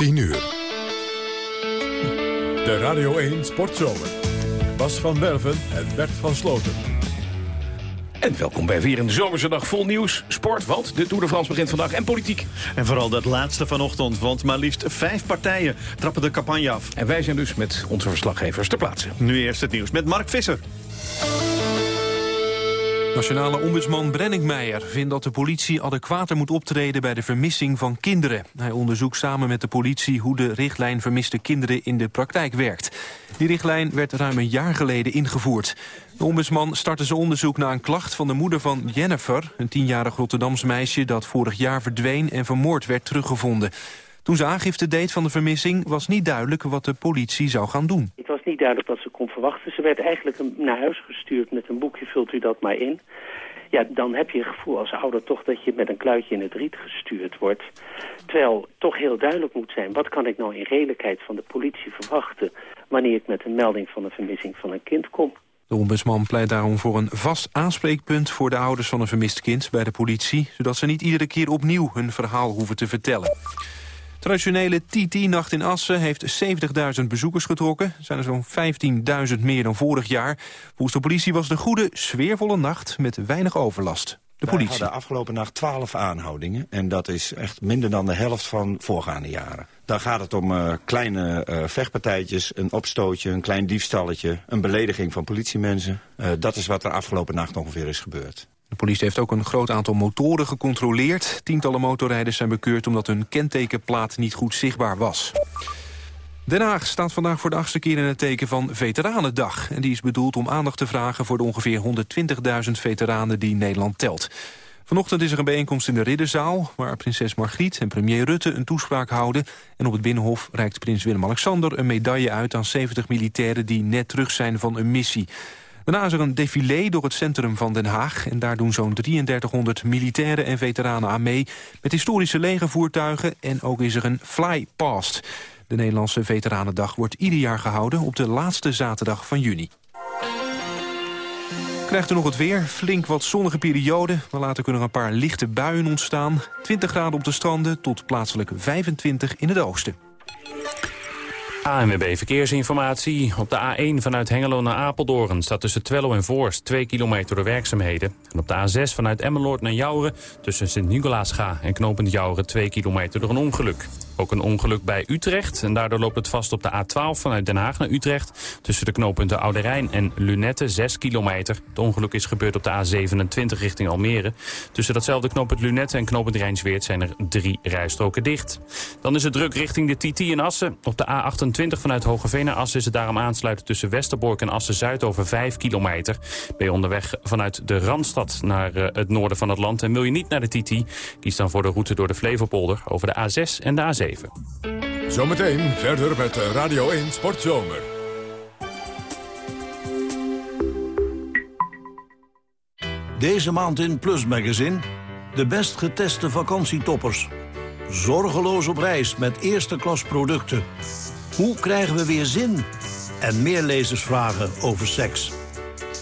10 uur. De Radio 1 Sportzomer. Bas van Werven en Bert van Sloten. En welkom bij weer een zomerse dag vol nieuws, sport, want de Tour de France begint vandaag en politiek. En vooral dat laatste vanochtend, want maar liefst vijf partijen trappen de campagne af. En wij zijn dus met onze verslaggevers ter plaatse. Nu eerst het nieuws met Mark Visser. Nationale ombudsman Brenning Meijer vindt dat de politie adequater moet optreden bij de vermissing van kinderen. Hij onderzoekt samen met de politie hoe de richtlijn vermiste kinderen in de praktijk werkt. Die richtlijn werd ruim een jaar geleden ingevoerd. De ombudsman startte zijn onderzoek na een klacht van de moeder van Jennifer... een tienjarig Rotterdams meisje dat vorig jaar verdween en vermoord werd teruggevonden. Toen ze aangifte deed van de vermissing was niet duidelijk wat de politie zou gaan doen. Het was niet duidelijk wat ze kon verwachten. Ze werd eigenlijk naar huis gestuurd met een boekje, vult u dat maar in. Ja, dan heb je het gevoel als ouder toch dat je met een kluitje in het riet gestuurd wordt. Terwijl toch heel duidelijk moet zijn, wat kan ik nou in redelijkheid van de politie verwachten... wanneer ik met een melding van een vermissing van een kind kom. De ombudsman pleit daarom voor een vast aanspreekpunt voor de ouders van een vermist kind bij de politie, zodat ze niet iedere keer opnieuw hun verhaal hoeven te vertellen. Traditionele TT-nacht in Assen heeft 70.000 bezoekers getrokken. Er zijn er zo'n 15.000 meer dan vorig jaar. Volgens de politie was het een goede, sfeervolle nacht met weinig overlast. De politie. We hadden afgelopen nacht 12 aanhoudingen. En dat is echt minder dan de helft van voorgaande jaren. Dan gaat het om uh, kleine uh, vechtpartijtjes, een opstootje, een klein diefstalletje... een belediging van politiemensen. Uh, dat is wat er afgelopen nacht ongeveer is gebeurd. De politie heeft ook een groot aantal motoren gecontroleerd. Tientallen motorrijders zijn bekeurd omdat hun kentekenplaat niet goed zichtbaar was. Den Haag staat vandaag voor de achtste keer in het teken van Veteranendag. En die is bedoeld om aandacht te vragen voor de ongeveer 120.000 veteranen die Nederland telt. Vanochtend is er een bijeenkomst in de Ridderzaal... waar prinses Margriet en premier Rutte een toespraak houden. En op het Binnenhof reikt prins Willem-Alexander een medaille uit... aan 70 militairen die net terug zijn van een missie. Daarna is er een défilé door het centrum van Den Haag... en daar doen zo'n 3300 militairen en veteranen aan mee... met historische legervoertuigen en ook is er een fly past. De Nederlandse Veteranendag wordt ieder jaar gehouden... op de laatste zaterdag van juni. Krijgt u nog het weer, flink wat zonnige periode... maar later kunnen er een paar lichte buien ontstaan. 20 graden op de stranden tot plaatselijk 25 in het oosten. ANWB Verkeersinformatie. Op de A1 vanuit Hengelo naar Apeldoorn staat tussen Twello en Voorst 2 kilometer door werkzaamheden. En op de A6 vanuit Emmeloord naar Jouren tussen Sint-Nicolaasga en Knopend Jouren 2 kilometer door een ongeluk. Ook een ongeluk bij Utrecht en daardoor loopt het vast op de A12 vanuit Den Haag naar Utrecht. Tussen de knooppunten Oude Rijn en Lunette 6 kilometer. Het ongeluk is gebeurd op de A27 richting Almere. Tussen datzelfde knooppunt Lunette en knooppunt Rijnsweert zijn er drie rijstroken dicht. Dan is het druk richting de TT in Assen. Op de A28 vanuit Hogeveen naar Assen is het daarom aansluiten tussen Westerbork en Assen-Zuid over 5 kilometer. Ben je onderweg vanuit de Randstad naar uh, het noorden van het land en wil je niet naar de TT? Kies dan voor de route door de Flevopolder over de A6 en de A7. Zometeen verder met Radio 1 Sportzomer. Deze maand in Plus Magazine de best geteste vakantietoppers. Zorgeloos op reis met eerste klas producten. Hoe krijgen we weer zin? En meer lezersvragen over seks.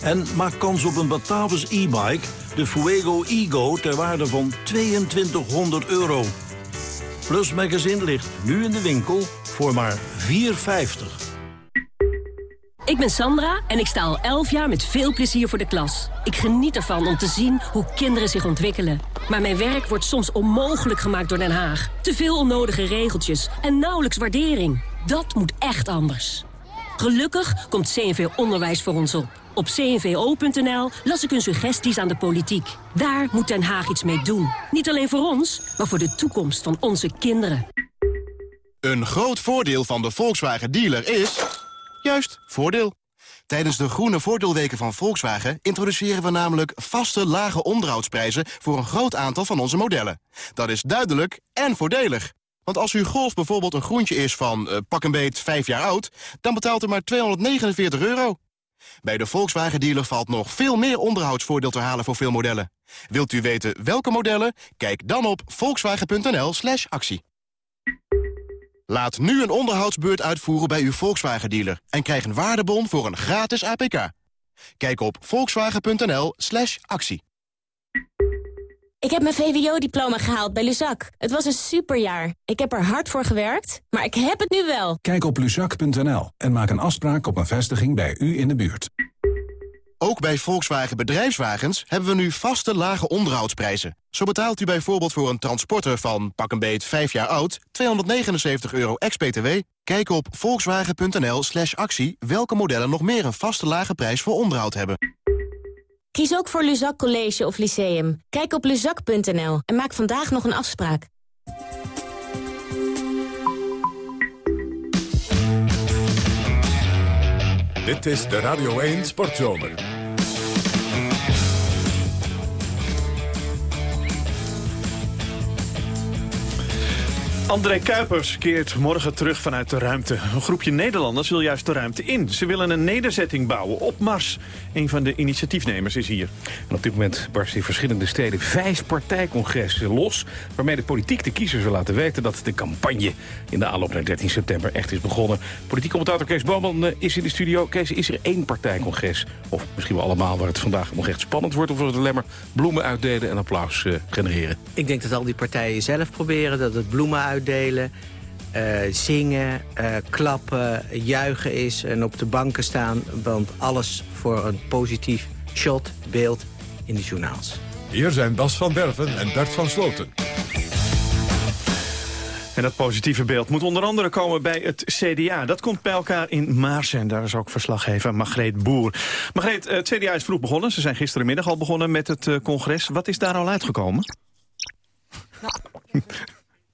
En maak kans op een Batavus e-bike, de Fuego Ego, ter waarde van 2200 euro. Plus Magazine ligt nu in de winkel voor maar 4,50. Ik ben Sandra en ik sta al 11 jaar met veel plezier voor de klas. Ik geniet ervan om te zien hoe kinderen zich ontwikkelen. Maar mijn werk wordt soms onmogelijk gemaakt door Den Haag. Te veel onnodige regeltjes en nauwelijks waardering. Dat moet echt anders. Gelukkig komt CNV Onderwijs voor ons op. Op cnvo.nl las ik hun suggesties aan de politiek. Daar moet Den Haag iets mee doen. Niet alleen voor ons, maar voor de toekomst van onze kinderen. Een groot voordeel van de Volkswagen dealer is... juist, voordeel. Tijdens de groene voordeelweken van Volkswagen introduceren we namelijk vaste lage onderhoudsprijzen voor een groot aantal van onze modellen. Dat is duidelijk en voordelig. Want als uw Golf bijvoorbeeld een groentje is van uh, pak een beet 5 jaar oud... dan betaalt u maar 249 euro. Bij de Volkswagen dealer valt nog veel meer onderhoudsvoordeel te halen voor veel modellen. Wilt u weten welke modellen? Kijk dan op volkswagen.nl slash actie. Laat nu een onderhoudsbeurt uitvoeren bij uw Volkswagen dealer... en krijg een waardebon voor een gratis APK. Kijk op volkswagen.nl slash actie. Ik heb mijn VWO-diploma gehaald bij Luzak. Het was een superjaar. Ik heb er hard voor gewerkt, maar ik heb het nu wel. Kijk op luzak.nl en maak een afspraak op een vestiging bij u in de buurt. Ook bij Volkswagen Bedrijfswagens hebben we nu vaste lage onderhoudsprijzen. Zo betaalt u bijvoorbeeld voor een transporter van pak een beet 5 jaar oud... 279 euro ex-BTW. Kijk op volkswagen.nl slash actie welke modellen nog meer een vaste lage prijs voor onderhoud hebben. Kies ook voor Luzak College of Lyceum. Kijk op luzak.nl en maak vandaag nog een afspraak. Dit is de Radio 1 Sportzomer. André Kuipers keert morgen terug vanuit de ruimte. Een groepje Nederlanders wil juist de ruimte in. Ze willen een nederzetting bouwen op Mars. Een van de initiatiefnemers is hier. En op dit moment barst in verschillende steden vijf partijcongressen los... waarmee de politiek de kiezers wil laten weten... dat de campagne in de aanloop naar 13 september echt is begonnen. Politiek commentator Kees Boman eh, is in de studio. Kees, is er één partijcongres, of misschien wel allemaal... waar het vandaag nog echt spannend wordt... of wordt het alleen maar bloemen uitdelen en applaus uh, genereren? Ik denk dat al die partijen zelf proberen dat het bloemen uit uitdelen... Uh, zingen, uh, klappen, juichen is en op de banken staan. Want alles voor een positief shot, beeld in de journaals. Hier zijn Bas van Berven en Bert van Sloten. En dat positieve beeld moet onder andere komen bij het CDA. Dat komt bij elkaar in Maarsen. Daar is ook verslaggever Margreet Boer. Margreet, het CDA is vroeg begonnen. Ze zijn gisterenmiddag al begonnen met het uh, congres. Wat is daar al uitgekomen? Nou.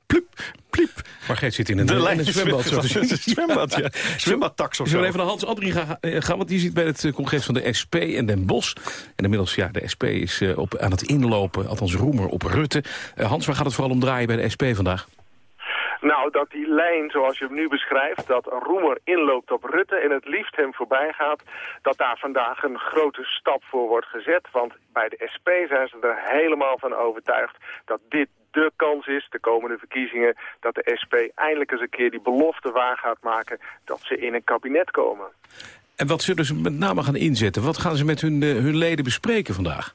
Plup, pliep. Margreet zit in een, de in een zwembad. Zo zwembad, ja. Zwembadtax of zo. Zullen we even naar Hans Adrie gaan, gaan, want die zit bij het congres van de SP en Den Bosch. En inmiddels, ja, de SP is uh, op, aan het inlopen, althans roemer op Rutte. Uh, Hans, waar gaat het vooral om draaien bij de SP vandaag? Nou, dat die lijn zoals je hem nu beschrijft, dat Roemer inloopt op Rutte en het liefst hem voorbij gaat, dat daar vandaag een grote stap voor wordt gezet. Want bij de SP zijn ze er helemaal van overtuigd dat dit de kans is, de komende verkiezingen, dat de SP eindelijk eens een keer die belofte waar gaat maken dat ze in een kabinet komen. En wat zullen ze met name gaan inzetten? Wat gaan ze met hun, uh, hun leden bespreken vandaag?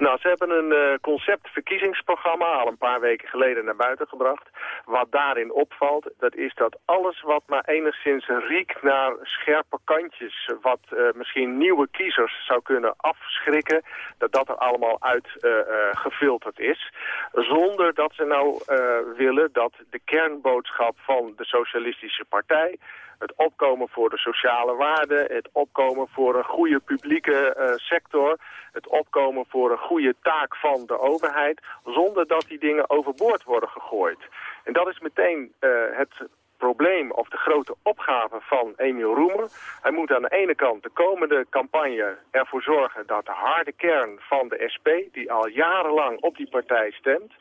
Nou, ze hebben een uh, conceptverkiezingsprogramma al een paar weken geleden naar buiten gebracht. Wat daarin opvalt, dat is dat alles wat maar enigszins riekt naar scherpe kantjes, wat uh, misschien nieuwe kiezers zou kunnen afschrikken, dat dat er allemaal uitgefilterd uh, is. Zonder dat ze nou willen dat de kernboodschap van de Socialistische Partij het opkomen voor de sociale waarden, het opkomen voor een goede publieke uh, sector, het opkomen voor een goede taak van de overheid, zonder dat die dingen overboord worden gegooid. En dat is meteen uh, het probleem of de grote opgave van Emiel Roemer. Hij moet aan de ene kant de komende campagne ervoor zorgen dat de harde kern van de SP, die al jarenlang op die partij stemt,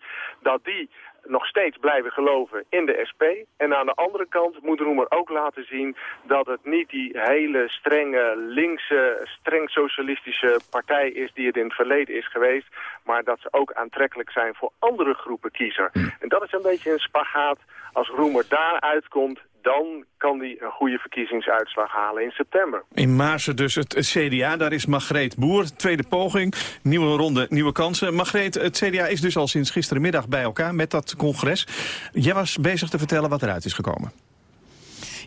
dat die nog steeds blijven geloven in de SP. En aan de andere kant moet Roemer ook laten zien dat het niet die hele strenge linkse, streng socialistische partij is die het in het verleden is geweest. Maar dat ze ook aantrekkelijk zijn voor andere groepen kiezer. En dat is een beetje een spagaat. Als Roemer daar uitkomt, dan kan hij een goede verkiezingsuitslag halen in september. In Maarsen dus het, CDA, daar is Margreet Boer. Tweede poging, nieuwe ronde, nieuwe kansen. Margreet, het CDA is dus al sinds gisterenmiddag bij elkaar met dat congres. Jij was bezig te vertellen wat eruit is gekomen.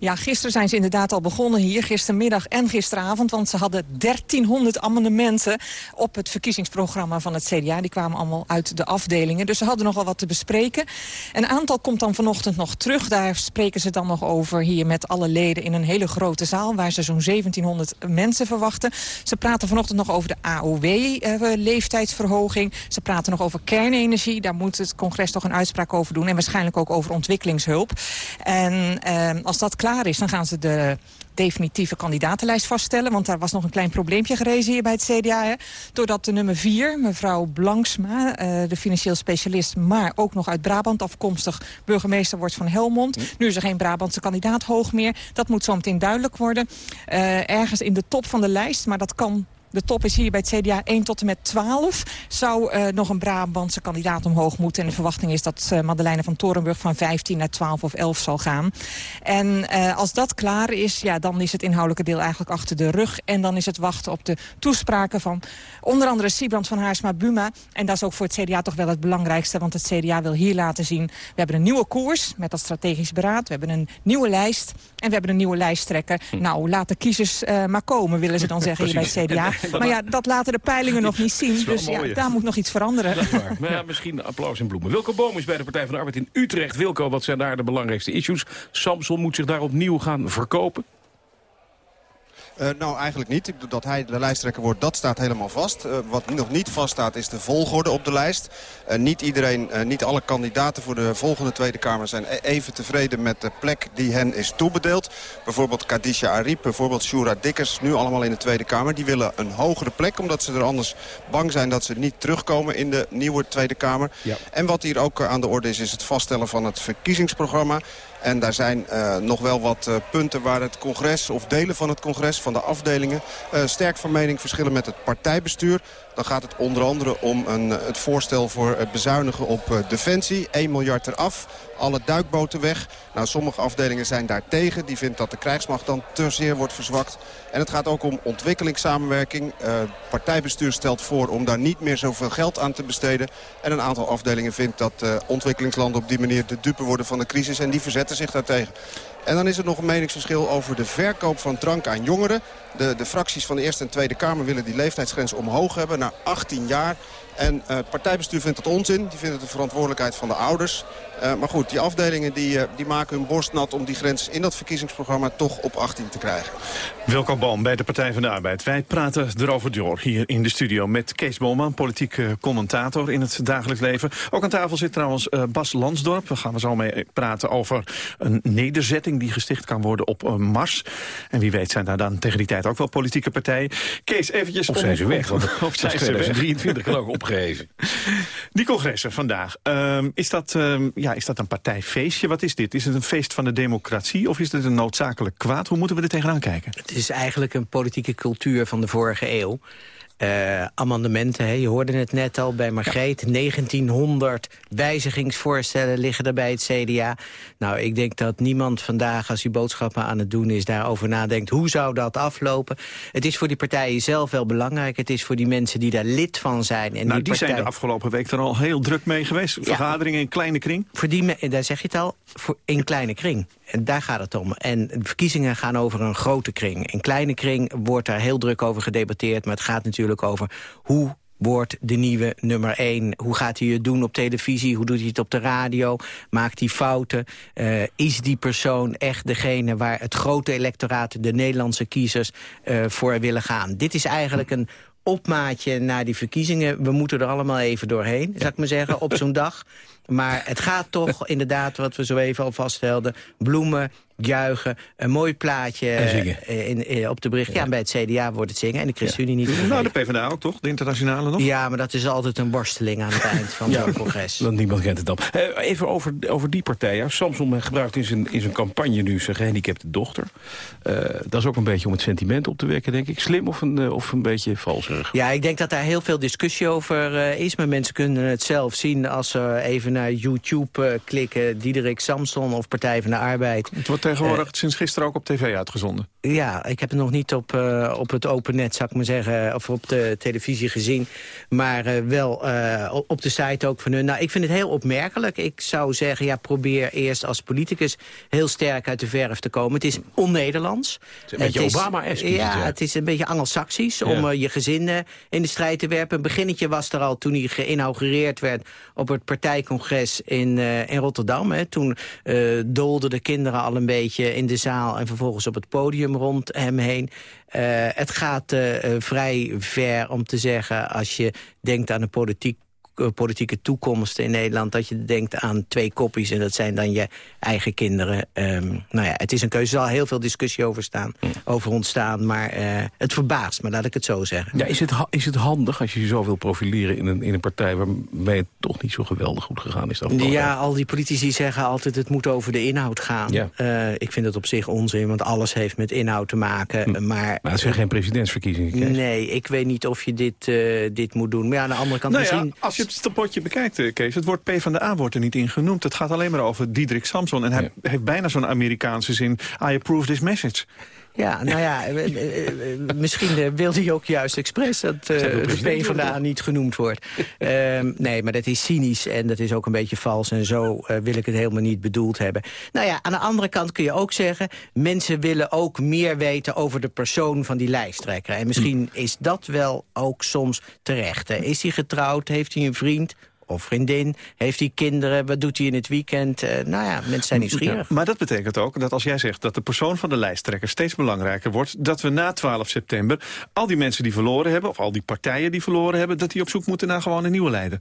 Ja, gisteren zijn ze inderdaad al begonnen hier, gistermiddag en gisteravond. Want ze hadden 1300 amendementen op het verkiezingsprogramma van het CDA. Die kwamen allemaal uit de afdelingen. Dus ze hadden nogal wat te bespreken. Een aantal komt dan vanochtend nog terug. Daar spreken ze dan nog over hier met alle leden in een hele grote zaal... waar ze zo'n 1700 mensen verwachten. Ze praten vanochtend nog over de AOW-leeftijdsverhoging. ze praten nog over kernenergie. Daar moet het congres toch een uitspraak over doen. En waarschijnlijk ook over ontwikkelingshulp. En eh, als dat klaar is, dan gaan ze de definitieve kandidatenlijst vaststellen. Want daar was nog een klein probleempje gerezen hier bij het CDA. Hè, doordat de nummer 4, mevrouw Blanksma, uh, de financieel specialist... maar ook nog uit Brabant afkomstig burgemeester wordt van Helmond. Nu is er geen Brabantse kandidaat hoog meer. Dat moet zo meteen duidelijk worden. Uh, ergens in de top van de lijst, maar dat kan De top is hier bij het CDA 1 tot en met 12. Zou uh, nog een Brabantse kandidaat omhoog moeten. En de verwachting is dat uh, Madeleine van Torenburg van 15 naar 12 of 11 zal gaan. En uh, als dat klaar is, ja, dan is het inhoudelijke deel eigenlijk achter de rug. En dan is het wachten op de toespraken van onder andere Siebrand van Haarsma-Buma. En dat is ook voor het CDA toch wel het belangrijkste. Want het CDA wil hier laten zien... we hebben een nieuwe koers met dat strategisch beraad. We hebben een nieuwe lijst. En we hebben een nieuwe lijsttrekker. Hm. Nou, laat de kiezers maar komen, willen ze dan zeggen hier bij het CDA. Maar ja, dat laten de peilingen nog niet zien. Dus ja, daar moet nog iets veranderen. Maar ja, misschien applaus en bloemen. Wilco Boom is bij de Partij van de Arbeid in Utrecht. Wilco, wat zijn daar de belangrijkste issues? Samson moet zich daar opnieuw gaan verkopen. Uh, nou, eigenlijk niet. Dat hij de lijsttrekker wordt, dat staat helemaal vast. Uh, wat nog niet vaststaat is de volgorde op de lijst. Uh, niet iedereen, niet alle kandidaten voor de volgende Tweede Kamer zijn e- even tevreden met de plek die hen is toebedeeld. Bijvoorbeeld Kadisha Ariep, bijvoorbeeld Shura Dikkers, nu allemaal in de Tweede Kamer. Die willen een hogere plek, omdat ze er anders bang zijn dat ze niet terugkomen in de nieuwe Tweede Kamer. Ja. En wat hier ook aan de orde is, is het vaststellen van het verkiezingsprogramma. En daar zijn uh, nog wel wat uh, punten waar het congres of delen van het congres, van de afdelingen, uh, sterk van mening verschillen met het partijbestuur. Dan gaat het onder andere om een, het voorstel voor het bezuinigen op defensie. 1 miljard eraf, alle duikboten weg. Nou, sommige afdelingen zijn daar tegen. Die vindt dat de krijgsmacht dan te zeer wordt verzwakt. En het gaat ook om ontwikkelingssamenwerking. Uh, partijbestuur stelt voor om daar niet meer zoveel geld aan te besteden. En een aantal afdelingen vindt dat uh, ontwikkelingslanden op die manier de dupe worden van de crisis. En die verzetten zich daartegen. En dan is er nog een meningsverschil over de verkoop van drank aan jongeren. De, de fracties van de Eerste en Tweede Kamer willen die leeftijdsgrens omhoog hebben naar 18 jaar. En het partijbestuur vindt dat onzin. Die vindt het de verantwoordelijkheid van de ouders. Maar goed, die afdelingen die, die maken hun borst nat om die grens in dat verkiezingsprogramma toch op 18 te krijgen. Welkom Boom bij de Partij van de Arbeid. Wij praten erover door hier in de studio met Kees Boman, politiek commentator in het dagelijks leven. Ook aan tafel zit trouwens Bas Lansdorp. We gaan er zo mee praten over een nederzetting die gesticht kan worden op Mars. En wie weet zijn daar dan tegen die tijd ook wel politieke partijen. Kees, eventjes... Of zijn ze weg? of zijn ze 2023 kan ook opgeheven. Die congressen vandaag. Um, is, dat, um, ja, is dat een partijfeestje? Wat is dit? Is het een feest van de democratie of is het een noodzakelijk kwaad? Hoe moeten we er tegenaan kijken? Het is eigenlijk een politieke cultuur van de vorige eeuw. Uh, amendementen, hè, je hoorde het net al bij Margreet. Ja. 1900 wijzigingsvoorstellen liggen er bij het CDA. Nou, ik denk dat niemand vandaag, als hij boodschappen aan het doen is... daarover nadenkt, hoe zou dat aflopen? Het is voor die partijen zelf wel belangrijk. Het is voor die mensen die daar lid van zijn. En nou, die, die partij... zijn de afgelopen week er al heel druk mee geweest. Vergaderingen ja, in kleine kring. Voor die, daar zeg je het al, voor, in kleine kring. Daar gaat het om. En de verkiezingen gaan over een grote kring. In kleine kring wordt daar heel druk over gedebatteerd. Maar het gaat natuurlijk over hoe wordt de nieuwe nummer 1? Hoe gaat hij het doen op televisie? Hoe doet hij het op de radio? Maakt hij fouten? Uh, is die persoon echt degene waar het grote electoraat... de Nederlandse kiezers uh, voor willen gaan? Dit is eigenlijk een opmaatje naar die verkiezingen. We moeten er allemaal even doorheen, zou ik maar zeggen, op zo'n dag. Maar het gaat toch inderdaad, wat we zo even al vaststelden... bloemen, juichen, een mooi plaatje in, in, op de bericht. Ja. ja. bij het CDA wordt het zingen en de ChristenUnie ja. niet. Nou, de PvdA ook toch? De internationale nog? Ja, maar dat is altijd een worsteling aan het eind van ja. zo'n congres. Want niemand kent het dan. Uh, even over, over die partij. Ja. Samson gebruikt in zijn, in zijn campagne nu zijn gehandicapte dochter. Uh, dat is ook een beetje om het sentiment op te wekken, denk ik. Slim of een, of een beetje valserig? Ja, ik denk dat daar heel veel discussie over is. Maar mensen kunnen het zelf zien als ze even naar YouTube klikken. Diederik Samson of Partij van de Arbeid. Het wordt tegenwoordig uh, sinds gisteren ook op tv uitgezonden. Ja, ik heb het nog niet op, uh, op het open net, zou ik maar zeggen, of op de televisie gezien. Maar uh, wel op de site ook van hun. Nou, ik vind het heel opmerkelijk. Ik zou zeggen, ja, probeer eerst als politicus heel sterk uit de verf te komen. Het is on-Nederlands. Het is een beetje Obama-esque. Ja, ja, het is een beetje Anglo-Saxisch ja. om je gezin in de strijd te werpen. Een beginnetje was er al toen hij geïnaugureerd werd op het partijcongres in, in Rotterdam. Hè. Toen dolden de kinderen al een beetje in de zaal en vervolgens op het podium rond hem heen. Uh, het gaat uh, vrij ver om te zeggen, als je denkt aan een politiek eh, politieke toekomst in Nederland... dat je denkt aan twee koppies en dat zijn dan je eigen kinderen. Ehm, nou ja, het is een keuze. Er zal heel veel discussie over, staan, over ontstaan, maar eh, het verbaast me, laat ik het zo zeggen. Ja, is, het, is het handig als je je zo wil profileren in een, in een partij... waarmee het toch niet zo geweldig goed gegaan is? Ja, al die politici zeggen altijd het moet over de inhoud gaan. Ja. ik vind het op zich onzin, want alles heeft met inhoud te maken. Hm. Maar, maar het zijn geen presidentsverkiezingen. Nee, ik weet niet of je dit, dit moet doen. Maar ja, aan de andere kant nou ja, als je het stapotje bekijkt, Kees, het woord PvdA wordt er niet in genoemd. Het gaat alleen maar over Diederik Samson. En hij heeft bijna zo'n Amerikaanse zin, I approve this message. Ja, nou ja, eh, eh, eh, misschien wilde hij ook juist expres dat uh, PvdA niet genoemd wordt. Ehm, nee, maar dat is cynisch en dat is ook een beetje vals. En zo wil ik het helemaal niet bedoeld hebben. Nou ja, aan de andere kant kun je ook zeggen... mensen willen ook meer weten over de persoon van die lijsttrekker. En misschien is dat wel ook soms terecht. Is hij getrouwd? Heeft hij een vriend? Of vriendin? Heeft hij kinderen? Wat doet hij in het weekend? Uh, nou ja, mensen zijn nieuwsgierig. maar dat betekent ook dat als jij zegt dat de persoon van de lijsttrekker steeds belangrijker wordt... dat we na 12 september al die mensen die verloren hebben... of al die partijen die verloren hebben... dat die op zoek moeten naar gewoon een nieuwe leider.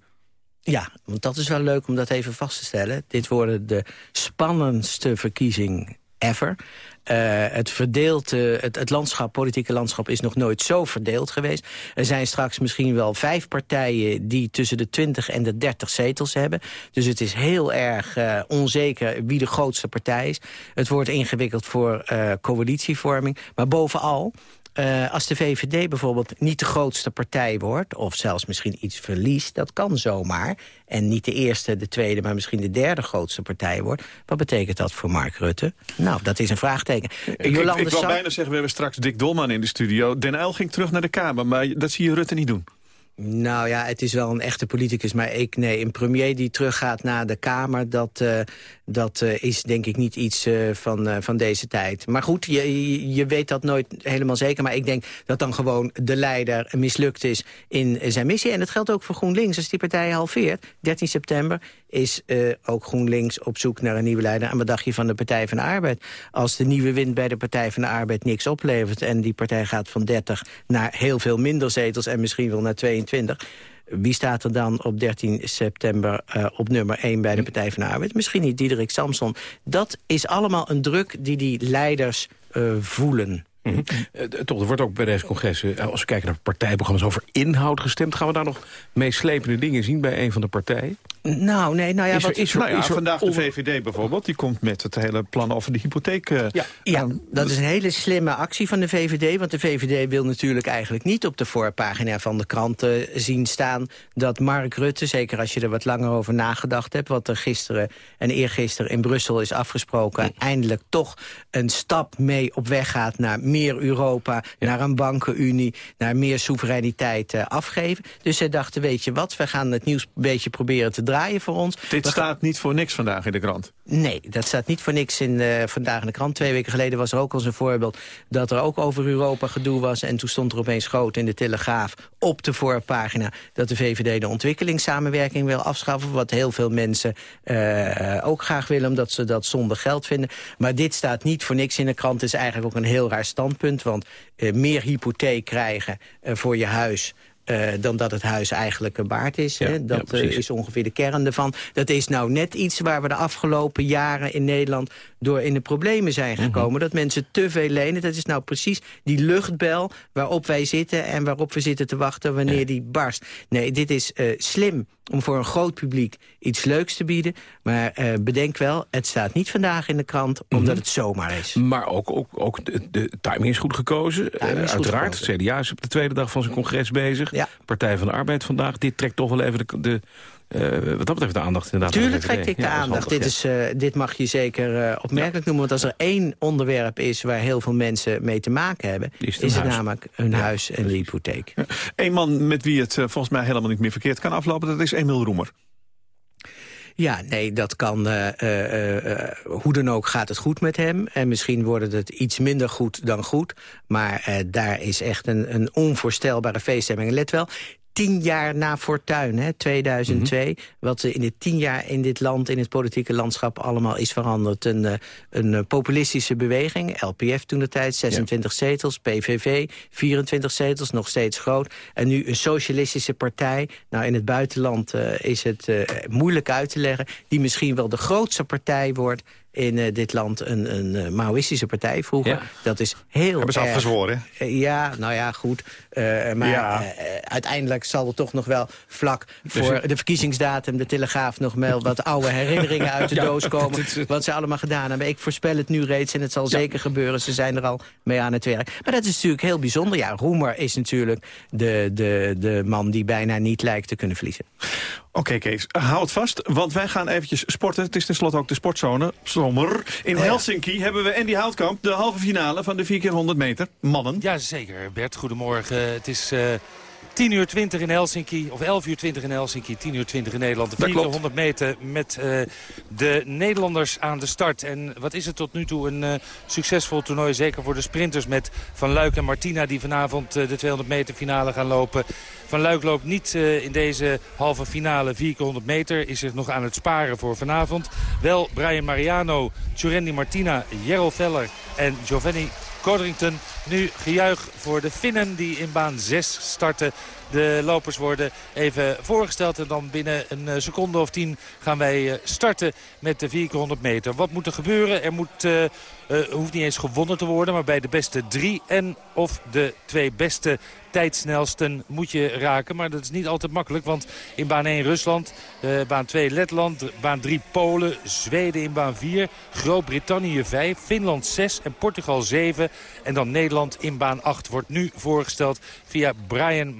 Ja, want dat is wel leuk om dat even vast te stellen. Dit worden de spannendste verkiezing ever. Uh, het, verdeeld, het, het, landschap, politieke landschap is nog nooit zo verdeeld geweest. Er zijn straks misschien wel vijf partijen die tussen de 20 en de 30 zetels hebben. Dus het is heel erg uh, onzeker wie de grootste partij is. Het wordt ingewikkeld voor uh, coalitievorming. Maar bovenal, uh, als de VVD bijvoorbeeld niet de grootste partij wordt... of zelfs misschien iets verliest, dat kan zomaar... en niet de eerste, de tweede, maar misschien de derde grootste partij wordt... wat betekent dat voor Mark Rutte? Nou, dat is een vraagteken. Ik, ik, ik wil bijna zeggen, we hebben straks Dick Dolman in de studio. Den Uyl ging terug naar de Kamer, maar dat zie je Rutte niet doen. Nou ja, het is wel een echte politicus. Maar ik, nee, een premier die teruggaat naar de Kamer... dat, uh, dat uh, is denk ik niet iets uh, van, van deze tijd. Maar goed, je, je weet dat nooit helemaal zeker. Maar ik denk dat dan gewoon de leider mislukt is in zijn missie. En dat geldt ook voor GroenLinks. Als die partij halveert, 13 september... is ook GroenLinks op zoek naar een nieuwe leider. En wat dacht je van de Partij van de Arbeid? Als de nieuwe wind bij de Partij van de Arbeid niks oplevert... en die partij gaat van 30 naar heel veel minder zetels... en misschien wel naar 22 wie staat er dan op 13 september uh, op nummer 1 bij de Partij van de Arbeid? Misschien niet Diederik Samson. Dat is allemaal een druk die die leiders uh, voelen. Mm -hmm. uh, toch, er wordt ook bij deze congressen, als we kijken naar partijprogramma's over inhoud gestemd. Gaan we daar nog meeslepende dingen zien bij een van de partijen? Nou, nee, nou ja, is wat is er, nou ja, is er vandaag de VVD bijvoorbeeld, die komt met het hele plan over de hypotheek. Uh, ja, ja dat is een hele slimme actie van de VVD, want de VVD wil natuurlijk eigenlijk niet op de voorpagina van de kranten zien staan dat Mark Rutte, zeker als je er wat langer over nagedacht hebt, wat er gisteren en eergisteren in Brussel is afgesproken, eindelijk toch een stap mee op weg gaat naar meer Europa, naar een bankenunie, naar meer soevereiniteit uh, afgeven. Dus zij dachten, weet je wat, we gaan het nieuws een beetje proberen te draaien voor ons. Dit staat niet voor niks vandaag in de krant. Nee, dat staat niet voor niks in, uh, vandaag in de krant. Twee weken geleden was er ook al een voorbeeld dat er ook over Europa gedoe was. En toen stond er opeens groot in de Telegraaf op de voorpagina... dat de VVD de ontwikkelingssamenwerking wil afschaffen. Wat heel veel mensen uh, ook graag willen, omdat ze dat zonder geld vinden. Maar dit staat niet voor niks in de krant. Het is eigenlijk ook een heel raar standpunt. Want uh, meer hypotheek krijgen voor je huis... Uh, dan dat het huis eigenlijk een baard is. Ja, hè? Dat ja, is ongeveer de kern ervan. Dat is nou net iets waar we de afgelopen jaren in Nederland... door in de problemen zijn gekomen. Mm -hmm. Dat mensen te veel lenen. Dat is nou precies die luchtbel waarop wij zitten... en waarop we zitten te wachten wanneer ja. die barst. Nee, dit is slim om voor een groot publiek iets leuks te bieden. Maar uh, bedenk wel, het staat niet vandaag in de krant, omdat mm -hmm. het zomaar is. Maar ook, ook, ook de, de timing is goed gekozen. Is uh, goed uiteraard, gekozen. CDA is op de tweede dag van zijn congres bezig. Ja. Partij van de Arbeid vandaag. Dit trekt toch wel even de... de uh, wat dat betreft de aandacht inderdaad. Tuurlijk trekt ik de ja, aandacht. Handig, dit, is, uh, dit mag je zeker uh, opmerkelijk noemen. Want als er één onderwerp is waar heel veel mensen mee te maken hebben... is, is het namelijk hun huis en de hypotheek. Eén man met wie het volgens mij helemaal niet meer verkeerd kan aflopen... dat is Emiel Roemer. Ja, nee, dat kan. Uh, uh, uh, hoe dan ook gaat het goed met hem. En misschien wordt het iets minder goed dan goed. Maar daar is echt een, een onvoorstelbare feeststemming. Let wel, tien jaar na Fortuin, hè, 2002. Wat er in de tien jaar in dit land, in het politieke landschap... allemaal is veranderd. Een, eh, een eh, populistische beweging, LPF toen de tijd, 26 zetels. PVV, 24 zetels, nog steeds groot. En nu een socialistische partij. Nou, in het buitenland eh, is het moeilijk uit te leggen. Die misschien wel de grootste partij wordt in eh, dit land een, een eh, Maoïstische partij vroeger. Ja. Dat is heel Hebben ze erg- afgezworen, Eh, ja, nou ja, goed. Maar Ja. uiteindelijk zal er toch nog wel vlak voor Dus- de verkiezingsdatum... de Telegraaf nog wel wat oude herinneringen uit de Ja, doos komen. is- Wat ze allemaal gedaan hebben. Ik voorspel het nu reeds en het zal zeker gebeuren. Ze zijn er al mee aan het werk. Maar dat is natuurlijk heel bijzonder. Ja, Roemer is natuurlijk de, de, de man die bijna niet lijkt te kunnen verliezen. Oké Kees, hou het vast, want wij gaan eventjes sporten. Het is tenslotte ook de sportzone, zomer. In Oh ja. Helsinki hebben we Andy Houtkamp, de halve finale van de 4x100 meter. Mannen. Ja, zeker. Bert, goedemorgen. Het is eh 10 uur 20 in Helsinki, of 11 uur 20 in Helsinki, 10 uur 20 in Nederland. De Dat 400 meter met eh, de Nederlanders aan de start. En wat is het tot nu toe een eh, succesvol toernooi, zeker voor de sprinters met Van Luik en Martina... die vanavond eh, de 200 meter finale gaan lopen. Van Luik loopt niet in deze halve finale 4 keer 100 meter. Is zich nog aan het sparen voor vanavond. Wel Brian Mariano, Tjurendi Martina, Jerol Veller en Giovanni Codrington. Nu gejuich voor de Finnen die in baan 6 starten. De lopers worden even voorgesteld en dan binnen een eh, seconde of tien gaan wij eh, starten met de 4 keer 100 meter. Wat moet er gebeuren? Er moet, eh, hoeft niet eens gewonnen te worden, maar bij de beste drie en of de twee beste tijdsnelsten moet je raken. Maar dat is niet altijd makkelijk, want in baan 1 Rusland, eh, baan 2 Letland, baan 3 Polen, Zweden in baan 4, Groot-Brittannië 5, Finland 6 en Portugal 7. En dan Nederland in baan 8 wordt nu voorgesteld via Brian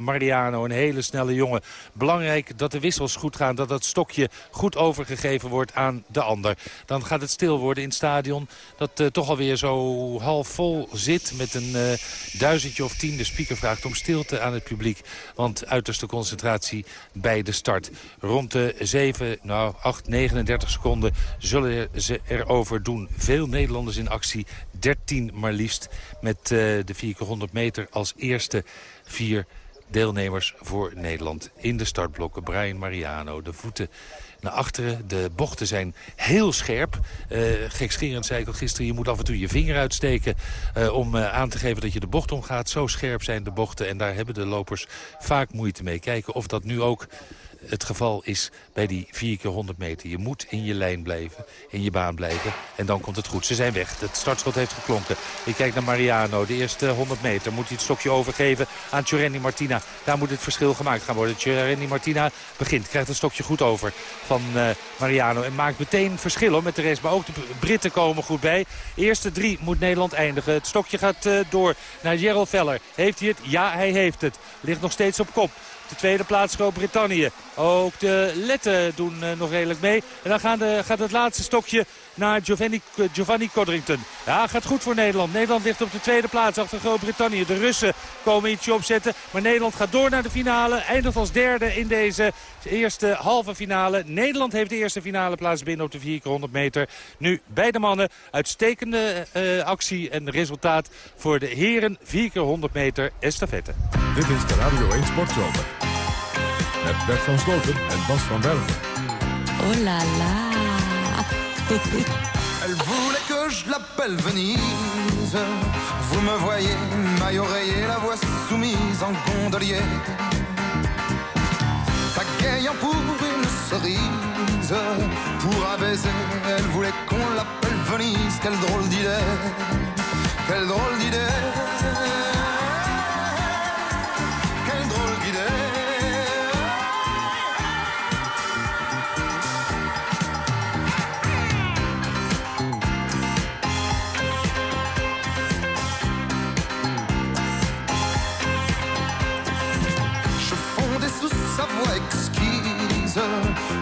Een hele snelle jongen. Belangrijk dat de wissels goed gaan, dat dat stokje goed overgegeven wordt aan de ander. Dan gaat het stil worden in het stadion dat eh, toch alweer zo half vol zit met een eh, duizendje of tien. De speaker vraagt om stilte aan het publiek, want uiterste concentratie bij de start. Rond de 7, nou 8, 39 seconden zullen ze erover doen. Veel Nederlanders in actie, 13 maar liefst, met eh, de 4 keer 100 meter als eerste vier deelnemers voor Nederland. In de startblokken Brian Mariano, de voeten naar achteren. De bochten zijn heel scherp. Eh gekscherend zei ik al gisteren, je moet af en toe je vinger uitsteken... eh, om eh, aan te geven dat je de bocht omgaat. Zo scherp zijn de bochten en daar hebben de lopers vaak moeite mee. Kijken of dat nu ook het geval is bij die 4 keer 100 meter. Je moet in je lijn blijven, in je baan blijven. En dan komt het goed. Ze zijn weg. Het startschot heeft geklonken. Ik kijk naar Mariano. De eerste 100 meter moet hij het stokje overgeven aan Tjurendi Martina. Daar moet het verschil gemaakt gaan worden. Tjurendi Martina begint, krijgt het stokje goed over van eh, Mariano. En maakt meteen verschil met de rest. Maar ook de Britten komen goed bij. Eerste drie moet Nederland eindigen. Het stokje gaat eh, door naar Gerald Veller. Heeft hij het? Ja, hij heeft het. Ligt nog steeds op kop. De tweede plaats Groot-Brittannië. Ook de Letten doen eh, nog redelijk mee. En dan gaan de, gaat het laatste stokje naar Giovanni, Giovanni Codrington. Ja, gaat goed voor Nederland. Nederland ligt op de tweede plaats achter Groot-Brittannië. De Russen komen ietsje opzetten. Maar Nederland gaat door naar de finale. Eindigt als derde in deze eerste halve finale. Nederland heeft de eerste finale plaats binnen op de 4 keer 100 meter. Nu bij de mannen. Uitstekende eh, actie en resultaat voor de heren 4 keer 100 meter estafette. Dit is de Radio 1 Sportzomer. Met Bert van Sloten en Bas van Werven. Oh la la. Elle voulait que je l'appelle Venise. Vous me voyez, maille oreiller, la voix soumise en gondolier. Pagayant pour une cerise, pour un baiser, elle voulait qu'on l'appelle Venise. Quelle drôle d'idée, quelle drôle d'idée.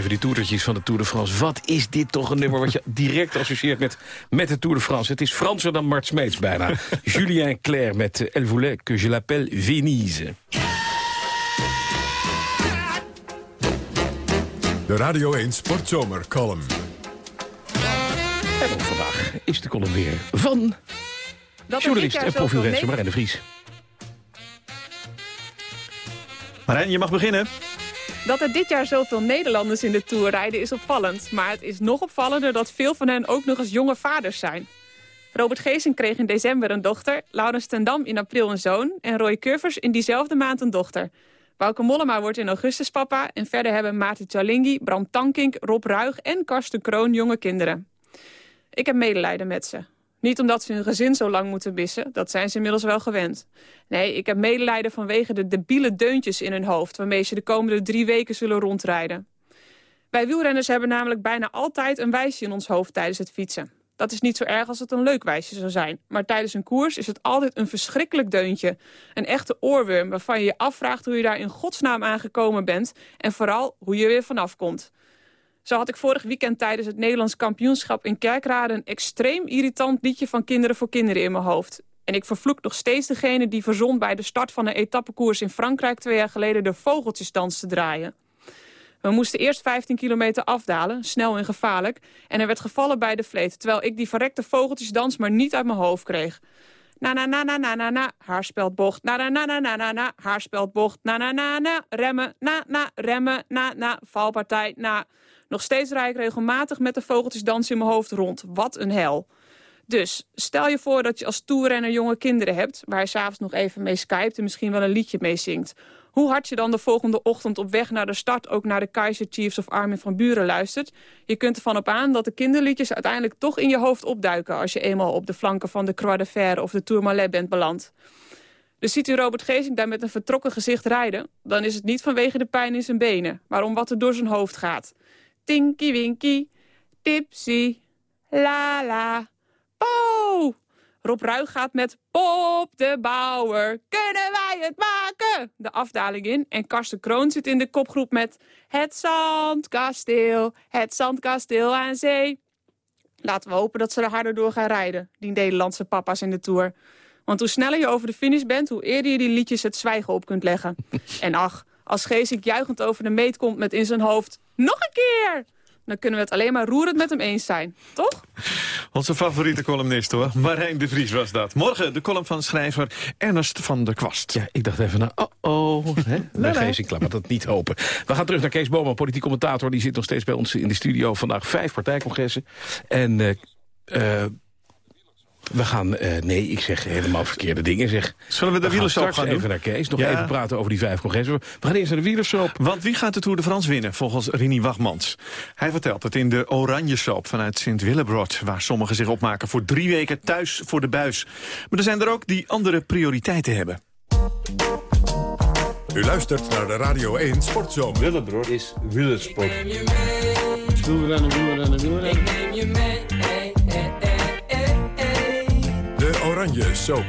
Even die toertjes van de Tour de France. Wat is dit toch een nummer wat je direct associeert met, met de Tour de France. Het is Franser dan Mart Smeets bijna. Julien Clerc met eh, Elle voulait que je l'appelle Venise. De Radio 1 Sportzomer column. En ook vandaag is de column weer van Dat journalist en profielrenster Marijn de Vries. Marijn, je mag beginnen. Dat er dit jaar zoveel Nederlanders in de Tour rijden is opvallend. Maar het is nog opvallender dat veel van hen ook nog eens jonge vaders zijn. Robert Geesing kreeg in december een dochter, Laurens ten Dam in april een zoon... en Roy Curvers in diezelfde maand een dochter. Bauke Mollema wordt in augustus papa... en verder hebben Maarten Tjalingi, Bram Tankink, Rob Ruig en Karsten Kroon jonge kinderen. Ik heb medelijden met ze. Niet omdat ze hun gezin zo lang moeten missen, dat zijn ze inmiddels wel gewend. Nee, ik heb medelijden vanwege de debiele deuntjes in hun hoofd... waarmee ze de komende drie weken zullen rondrijden. Wij wielrenners hebben namelijk bijna altijd een wijsje in ons hoofd tijdens het fietsen. Dat is niet zo erg als het een leuk wijsje zou zijn. Maar tijdens een koers is het altijd een verschrikkelijk deuntje. Een echte oorworm waarvan je je afvraagt hoe je daar in godsnaam aan gekomen bent... en vooral hoe je weer vanaf komt. Zo had ik vorig weekend tijdens het Nederlands kampioenschap in Kerkrade... een extreem irritant liedje van Kinderen voor Kinderen in mijn hoofd. En ik vervloek nog steeds degene die verzon bij de start van een etappekoers in Frankrijk... twee jaar geleden de vogeltjesdans te draaien. We moesten eerst 15 kilometer afdalen, snel en gevaarlijk... en er werd gevallen bij de vleet... terwijl ik die verrekte vogeltjesdans maar niet uit mijn hoofd kreeg. Na na na na na na na, haarspeldbocht. Na na na na na na na, haarspeldbocht. Na na na na, remmen. Na na, remmen. Na na, valpartij. Na. Nog steeds rijd ik regelmatig met de vogeltjesdans in mijn hoofd rond. Wat een hel. Dus stel je voor dat je als toerrenner jonge kinderen hebt... waar je s'avonds nog even mee skypt en misschien wel een liedje mee zingt. Hoe hard je dan de volgende ochtend op weg naar de start... ook naar de Kaiser Chiefs of Armin van Buren luistert... je kunt ervan op aan dat de kinderliedjes uiteindelijk toch in je hoofd opduiken... als je eenmaal op de flanken van de Croix de Fer of de Tourmalet bent beland. Dus ziet u Robert Geesink daar met een vertrokken gezicht rijden... dan is het niet vanwege de pijn in zijn benen... maar om wat er door zijn hoofd gaat. Tinky Winky, tipsy, la la, po. Rob Ruig gaat met Pop de Bouwer. Kunnen wij het maken? De afdaling in. En Karsten Kroon zit in de kopgroep met Het Zandkasteel, het Zandkasteel aan zee. Laten we hopen dat ze er harder door gaan rijden, die Nederlandse papa's in de Tour. Want hoe sneller je over de finish bent, hoe eerder je die liedjes het zwijgen op kunt leggen. En ach, als Geesink juichend over de meet komt met in zijn hoofd... Nog een keer! Dan kunnen we het alleen maar roerend met hem eens zijn, toch? Onze favoriete columnist hoor. Marijn de Vries was dat. Morgen de column van schrijver Ernest van der Kwast. Ja, ik dacht even naar oh-oh. hè? Bij Geesink, laat maar dat niet hopen. We gaan terug naar Kees Boman, politiek commentator. Die zit nog steeds bij ons in de studio. Vandaag vijf partijcongressen. En eh, eh, we gaan, eh, nee, ik zeg helemaal verkeerde dingen. Zeg. Zullen we de gaan wielersoap straks gaan even doen? naar Kees. Nog Ja. even praten over die vijf congressen. We gaan eerst naar de wielersoap. Want wie gaat de Tour de France winnen, volgens Rini Wagmans? Hij vertelt het in de Oranje Soap vanuit Sint-Willebrod... waar sommigen zich opmaken voor drie weken thuis voor de buis. Maar er zijn er ook die andere prioriteiten hebben. U luistert naar de Radio 1 Sportzomer. Willebrod is wielersport. Wielrennen, wielrennen, wielrennen. Oranje Soap.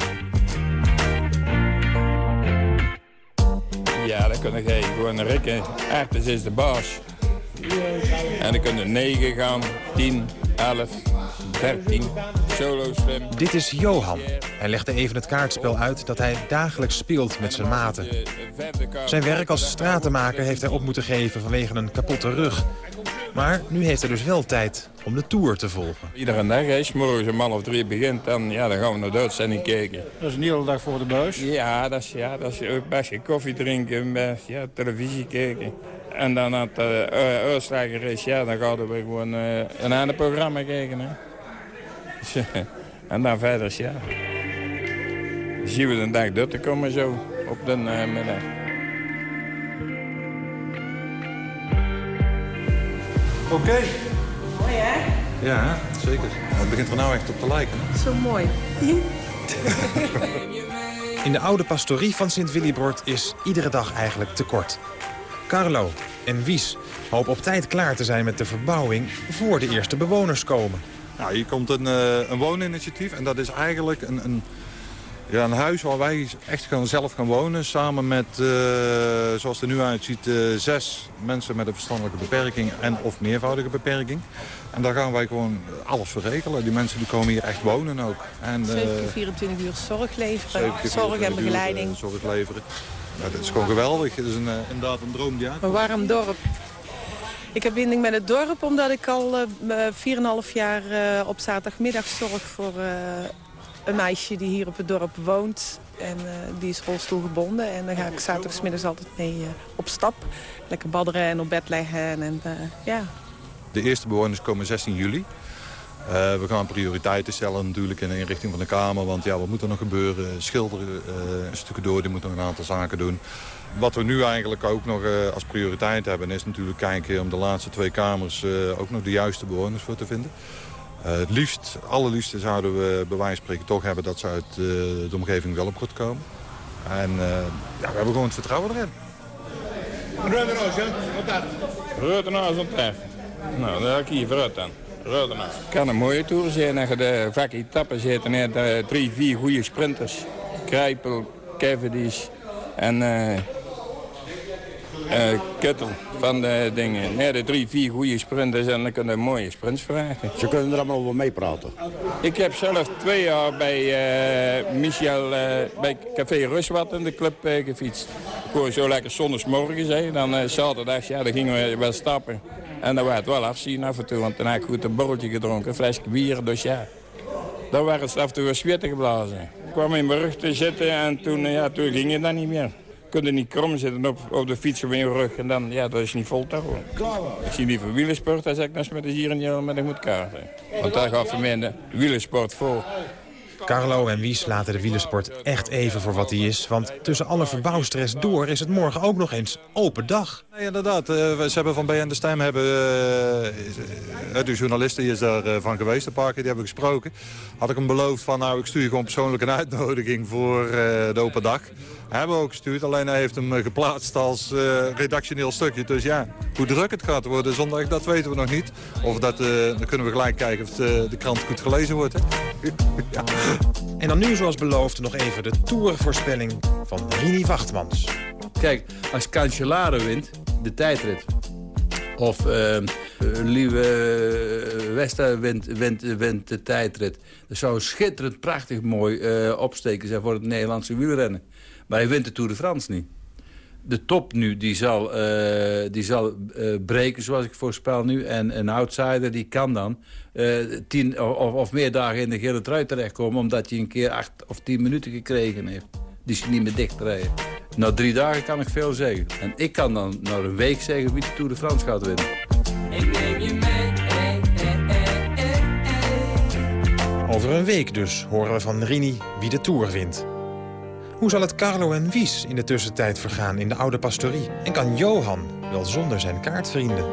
Ja, dan kunnen jij gewoon rikken. Ertes is de baas. En dan kunnen 9 gaan, 10, 11, 13, solo. Dit is Johan. Hij legde even het kaartspel uit dat hij dagelijks speelt met zijn maten. Zijn werk als stratenmaker heeft hij op moeten geven vanwege een kapotte rug. Maar nu heeft hij dus wel tijd om de Tour te volgen. Iedere dag, als morgens een man of drie begint, dan, ja, dan gaan we naar de uitzending kijken. Dat is een hele dag voor de buis. Ja, dat is, ja, dat is ook best je koffie drinken, best, ja, televisie kijken. En dan aan het uh, uitslager is, ja, dan gaan we gewoon uh, een ander programma kijken. Hè. En dan verder, ja. Dan zien we de dag door te komen zo op de uh, middag. Oké. Mooi, hè? Ja, zeker. Het begint er nou echt op te lijken. Zo mooi. In de oude pastorie van Sint-Willibord is iedere dag eigenlijk te kort. Carlo en Wies hopen op tijd klaar te zijn met de verbouwing... voor de eerste bewoners komen. Nou, hier komt een, uh, een wooninitiatief en dat is eigenlijk een, een, ja, een huis waar wij echt gaan, zelf gaan wonen. Samen met, uh, zoals het er nu uitziet, uh, zes mensen met een verstandelijke beperking en of meervoudige beperking. En daar gaan wij gewoon alles voor regelen. Die mensen die komen hier echt wonen ook. En, 7 keer 24 uur zorg leveren, zorg en begeleiding. Uur, zorg leveren. Nou, dat is gewoon geweldig. Het is een, inderdaad een droom die. Een warm dorp. Ik heb binding met het dorp omdat ik al uh, 4,5 jaar uh, op zaterdagmiddag zorg voor uh, een meisje die hier op het dorp woont. En die is rolstoelgebonden. En dan ga ik zaterdagsmiddags altijd mee op stap. Lekker badderen en op bed leggen. En, ja. De eerste bewoners komen 16 juli. We gaan prioriteiten stellen natuurlijk in de inrichting van de Kamer. Want ja, wat moet er nog gebeuren? Schilderen, uh, stukken door, die moeten nog een aantal zaken doen. Wat we nu eigenlijk ook nog als prioriteit hebben... is natuurlijk kijken om de laatste twee kamers ook nog de juiste bewoners voor te vinden. Het liefst, allerliefste zouden we bij wijze van spreken toch hebben... dat ze uit de omgeving wel op goed komen. En ja, we hebben gewoon het vertrouwen erin. Rode roos, ja? Wat dat? Rode roos op Nou, daar heb ik hier vooruit dan. Het kan een mooie tour zijn als je de vakke etappen zit. En hebt drie, vier goede sprinters. Krijpel, Cavendish en uh, uh, Kuttel van de dingen. Nee, de drie, vier goede sprinters en dan kunnen mooie sprints verwachten. Ze kunnen er allemaal over meepraten. Ik heb zelf twee jaar bij uh, Michel, bij Café Ruswat in de club gefietst. Gewoon zo lekker zondagsmorgens, hè. Dan zaterdag, ja, dan gingen we wel stappen. En dan werd het wel afzien af en toe, want ik goed een borreltje gedronken, een flesje bier, dus ja. Dan werd het af en toe zweten geblazen. Ik kwam in mijn rug te zitten en toen, ja, toen ging het dan niet meer. Je kunt niet krom zitten op, op de fiets in je rug en dan, ja, dat is niet vol te houden. Ik zie liever wielersport, dan zeg ik, dat is met de hier en hier met een goed kaarten. Want daar gaat voor mij de wielersport voor. Carlo en Wies laten de wielersport echt even voor wat hij is. Want tussen alle verbouwstress door is het morgen ook nog eens open dag. Nee, inderdaad. Uh, ze hebben van BN De Stem hebben... Uh, de journalisten is daar uh, van geweest, een paar keer, die hebben gesproken. Had ik hem beloofd van, nou, ik stuur je gewoon persoonlijk een uitnodiging voor de open dag. Hebben we ook gestuurd, alleen hij heeft hem geplaatst als redactioneel stukje. Dus ja, hoe druk het gaat worden zondag, dat weten we nog niet. Of dat, dan kunnen we gelijk kijken of de, de krant goed gelezen wordt. Hè? ja. En dan nu, zoals beloofd, nog even de tourvoorspelling van Rini Wachtmans. Kijk, als Cancellara wint, de tijdrit. Of uh, Lieve Wester wint, wint, wint de tijdrit. Dat zou schitterend, prachtig mooi uh, opsteken zijn voor het Nederlandse wielrennen. Maar hij wint de Tour de France niet. De top nu, die zal, uh, die zal uh, breken zoals ik voorspel nu. En een outsider, die kan dan tien of, of, meer dagen in de gele trui terechtkomen... omdat hij een keer acht of tien minuten gekregen heeft. Die is niet meer dicht rijden. Na drie dagen kan ik veel zeggen. En ik kan dan na een week zeggen wie de Tour de France gaat winnen. Ik neem je mee. Over een week dus horen we van Rini wie de Tour wint. Hoe zal het Carlo en Wies in de tussentijd vergaan in de oude pastorie? En kan Johan wel zonder zijn kaartvrienden?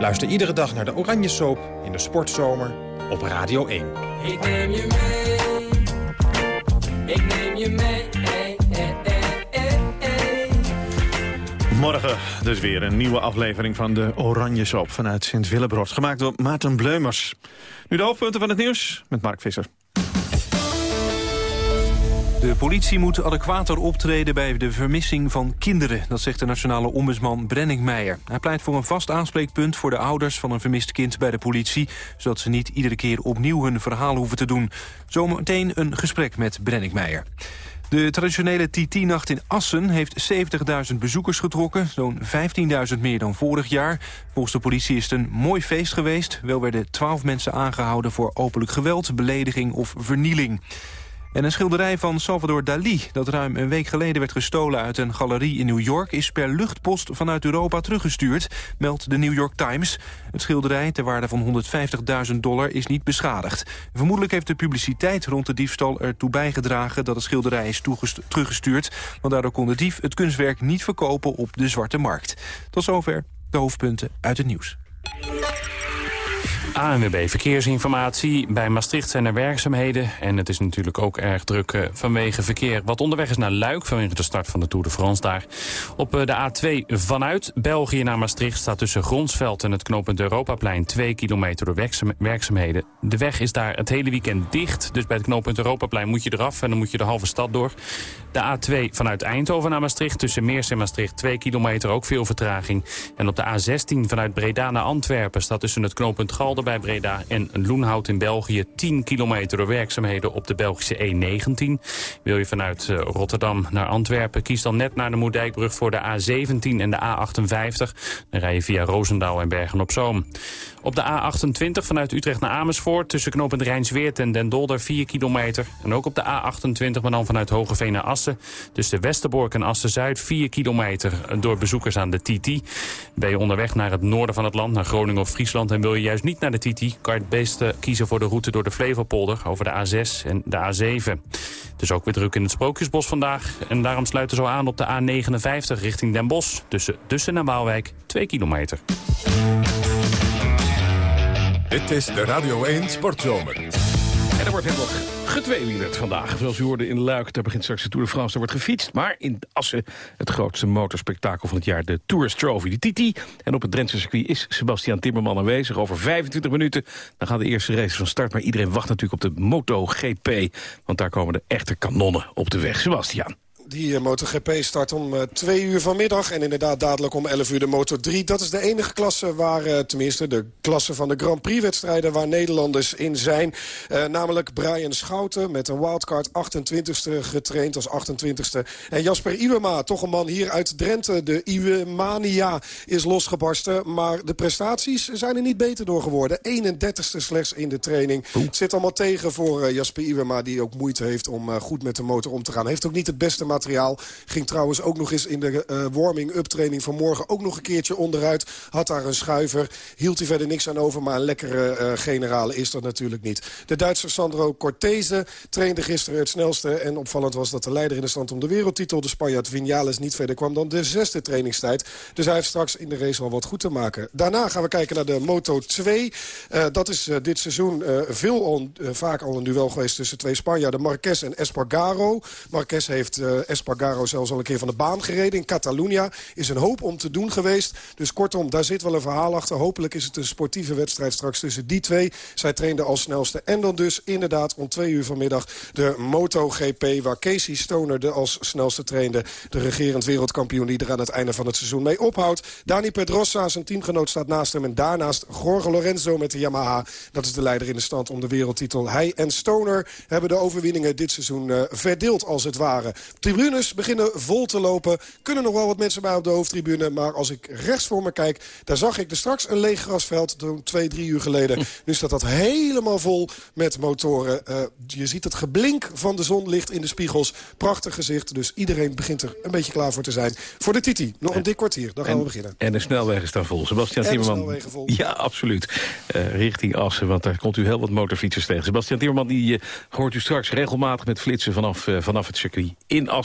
Luister iedere dag naar de Oranje Soap in de Sportzomer op Radio 1. Ik neem je mee. Ik neem je mee. Morgen dus weer een nieuwe aflevering van de Oranje Soap vanuit Sint-Willebrod. Gemaakt door Maarten Bleumers. Nu de hoofdpunten van het nieuws met Mark Visser. De politie moet adequater optreden bij de vermissing van kinderen. Dat zegt de nationale ombudsman Brenning Meijer. Hij pleit voor een vast aanspreekpunt voor de ouders van een vermist kind bij de politie... zodat ze niet iedere keer opnieuw hun verhaal hoeven te doen. Zometeen een gesprek met Brenning Meijer. De traditionele TT-nacht in Assen heeft 70.000 bezoekers getrokken. Zo'n 15.000 meer dan vorig jaar. Volgens de politie is het een mooi feest geweest. Wel werden 12 mensen aangehouden voor openlijk geweld, belediging of vernieling. En een schilderij van Salvador Dali, dat ruim een week geleden werd gestolen uit een galerie in New York, is per luchtpost vanuit Europa teruggestuurd, meldt de New York Times. Het schilderij, ter waarde van 150.000 dollar, is niet beschadigd. Vermoedelijk heeft de publiciteit rond de diefstal ertoe bijgedragen dat het schilderij is teruggestuurd, want daardoor kon de dief het kunstwerk niet verkopen op de zwarte markt. Tot zover de hoofdpunten uit het nieuws. ANWB Verkeersinformatie. Bij Maastricht zijn er werkzaamheden. En het is natuurlijk ook erg druk eh, vanwege verkeer wat onderweg is naar Luik... vanwege de start van de Tour de France daar. Op eh, de A2 vanuit België naar Maastricht... staat tussen Gronsveld en het knooppunt Europaplein... 2 kilometer door werkzaamheden. De weg is daar het hele weekend dicht. Dus bij het knooppunt Europaplein moet je eraf... en dan moet je de halve stad door. De A2 vanuit Eindhoven naar Maastricht. Tussen Meers en Maastricht 2 kilometer, ook veel vertraging. En op de A16 vanuit Breda naar Antwerpen... staat tussen het knooppunt Galder bij Breda en Loenhout in België... 10 kilometer werkzaamheden op de Belgische E19. Wil je vanuit eh, Rotterdam naar Antwerpen... kies dan net naar de Moerdijkbrug voor de A17 en de A58. Dan rij je via Roosendaal en Bergen-op-Zoom. Op de A28 vanuit Utrecht naar Amersfoort... tussen knooppunt Rijnsweert en Den Dolder 4 kilometer. En ook op de A28, maar dan vanuit Hogeveen naar Assen... tussen Westerbork en Assen-Zuid 4 kilometer... door bezoekers aan de TT. Ben je onderweg naar het noorden van het land, naar Groningen of Friesland... en wil je juist niet naar de TT... kan je het beste kiezen voor de route door de Flevopolder... over de A6 en de A7. Het is ook weer druk in het Sprookjesbos vandaag... en daarom sluiten zo aan op de A59 richting Den Bosch... tussen Dussen en Waalwijk 2 kilometer. Dit is de Radio 1 Sportzomer. En er wordt helemaal getweewielerd vandaag. Zoals u hoorde in Luik, daar begint straks de Tour de France. Er wordt gefietst, maar in Assen het grootste motorspektakel van het jaar... de Tourist Trophy, de Titi. En op het Drentse circuit is Sebastian Timmerman aanwezig. Over 25 minuten dan gaan de eerste races van start. Maar iedereen wacht natuurlijk op de MotoGP. Want daar komen de echte kanonnen op de weg. Sebastian. Die uh, MotoGP start om uh, twee uur vanmiddag. En inderdaad dadelijk om 11 uur de Moto3. Dat is de enige klasse waar, uh, tenminste de klasse van de Grand Prix wedstrijden... waar Nederlanders in zijn. namelijk Brian Schouten met een wildcard 28ste getraind als 28ste. En Jasper Iwema, toch een man hier uit Drenthe. De Iwemania is losgebarsten. Maar de prestaties zijn er niet beter door geworden. 31ste slechts in de training. Het zit allemaal tegen voor Jasper Iwema... die ook moeite heeft om goed met de motor om te gaan. Heeft ook niet het beste materiaal materiaal. Ging trouwens ook nog eens in de uh, warming-up training van morgen ook nog een keertje onderuit. Had daar een schuiver. Hield hij verder niks aan over, maar een lekkere uh, generale is dat natuurlijk niet. De Duitser Sandro Cortese trainde gisteren het snelste. En opvallend was dat de leider in de stand om de wereldtitel, de Spanjaard Vinales, niet verder kwam dan de zesde trainingstijd. Dus hij heeft straks in de race al wat goed te maken. Daarna gaan we kijken naar de Moto 2. Uh, dat is dit seizoen veel vaak al een duel geweest tussen twee Spanjaarden, Marquez en Espargaro. Marquez heeft Espargaro zelfs al een keer van de baan gereden. In Catalunya is een hoop om te doen geweest. Dus kortom, daar zit wel een verhaal achter. Hopelijk is het een sportieve wedstrijd straks tussen die twee. Zij trainde als snelste. En dan dus inderdaad om twee uur vanmiddag de MotoGP... waar Casey Stoner de als snelste trainde. De regerend wereldkampioen die er aan het einde van het seizoen mee ophoudt. Dani Pedrosa, zijn teamgenoot, staat naast hem. En daarnaast Jorge Lorenzo met de Yamaha. Dat is de leider in de stand om de wereldtitel. Hij en Stoner hebben de overwinningen dit seizoen uh, verdeeld als het ware tribunes beginnen vol te lopen. Kunnen nog wel wat mensen bij op de hoofdtribune. Maar als ik rechts voor me kijk, daar zag ik er straks een leeg grasveld. Toen twee, drie uur geleden. Nu staat dat helemaal vol met motoren. Uh, je ziet het geblink van de zonlicht in de spiegels. Prachtig gezicht. Dus iedereen begint er een beetje klaar voor te zijn. Voor de Titi. Nog een dik kwartier. Dan gaan en, we beginnen. En de snelwegen staan vol. Sebastian Timmerman. Ja, absoluut. Uh, richting Assen. Want daar komt u heel wat motorfietsers tegen. Sebastian Timmerman die, uh, hoort u straks regelmatig met flitsen vanaf, vanaf het circuit in Assen.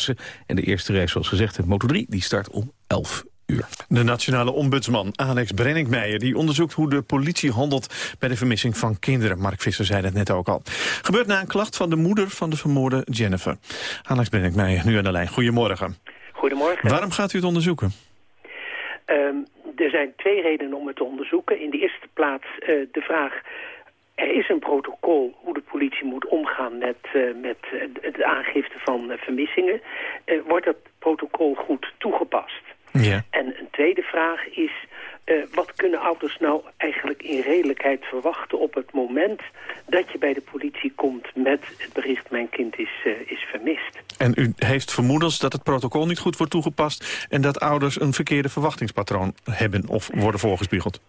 En de eerste race, zoals gezegd, de Moto3, die start om 11 uur. De nationale ombudsman Alex Brenninkmeijer... die onderzoekt hoe de politie handelt bij de vermissing van kinderen. Mark Visser zei dat net ook al. Gebeurt na een klacht van de moeder van de vermoorde Jennifer. Alex Brenninkmeijer, nu aan de lijn. Goedemorgen. Goedemorgen. Waarom gaat u het onderzoeken? Ehm, er zijn twee redenen om het te onderzoeken. In de eerste plaats eh, de vraag... Er is een protocol hoe de politie moet omgaan met, uh, met het aangifte van vermissingen. wordt dat protocol goed toegepast? Ja. En een tweede vraag is... Uh, wat kunnen ouders nou eigenlijk in redelijkheid verwachten op het moment dat je bij de politie komt met het bericht mijn kind is, uh, is vermist. En u heeft vermoedens dat het protocol niet goed wordt toegepast en dat ouders een verkeerde verwachtingspatroon hebben of worden voorgespiegeld?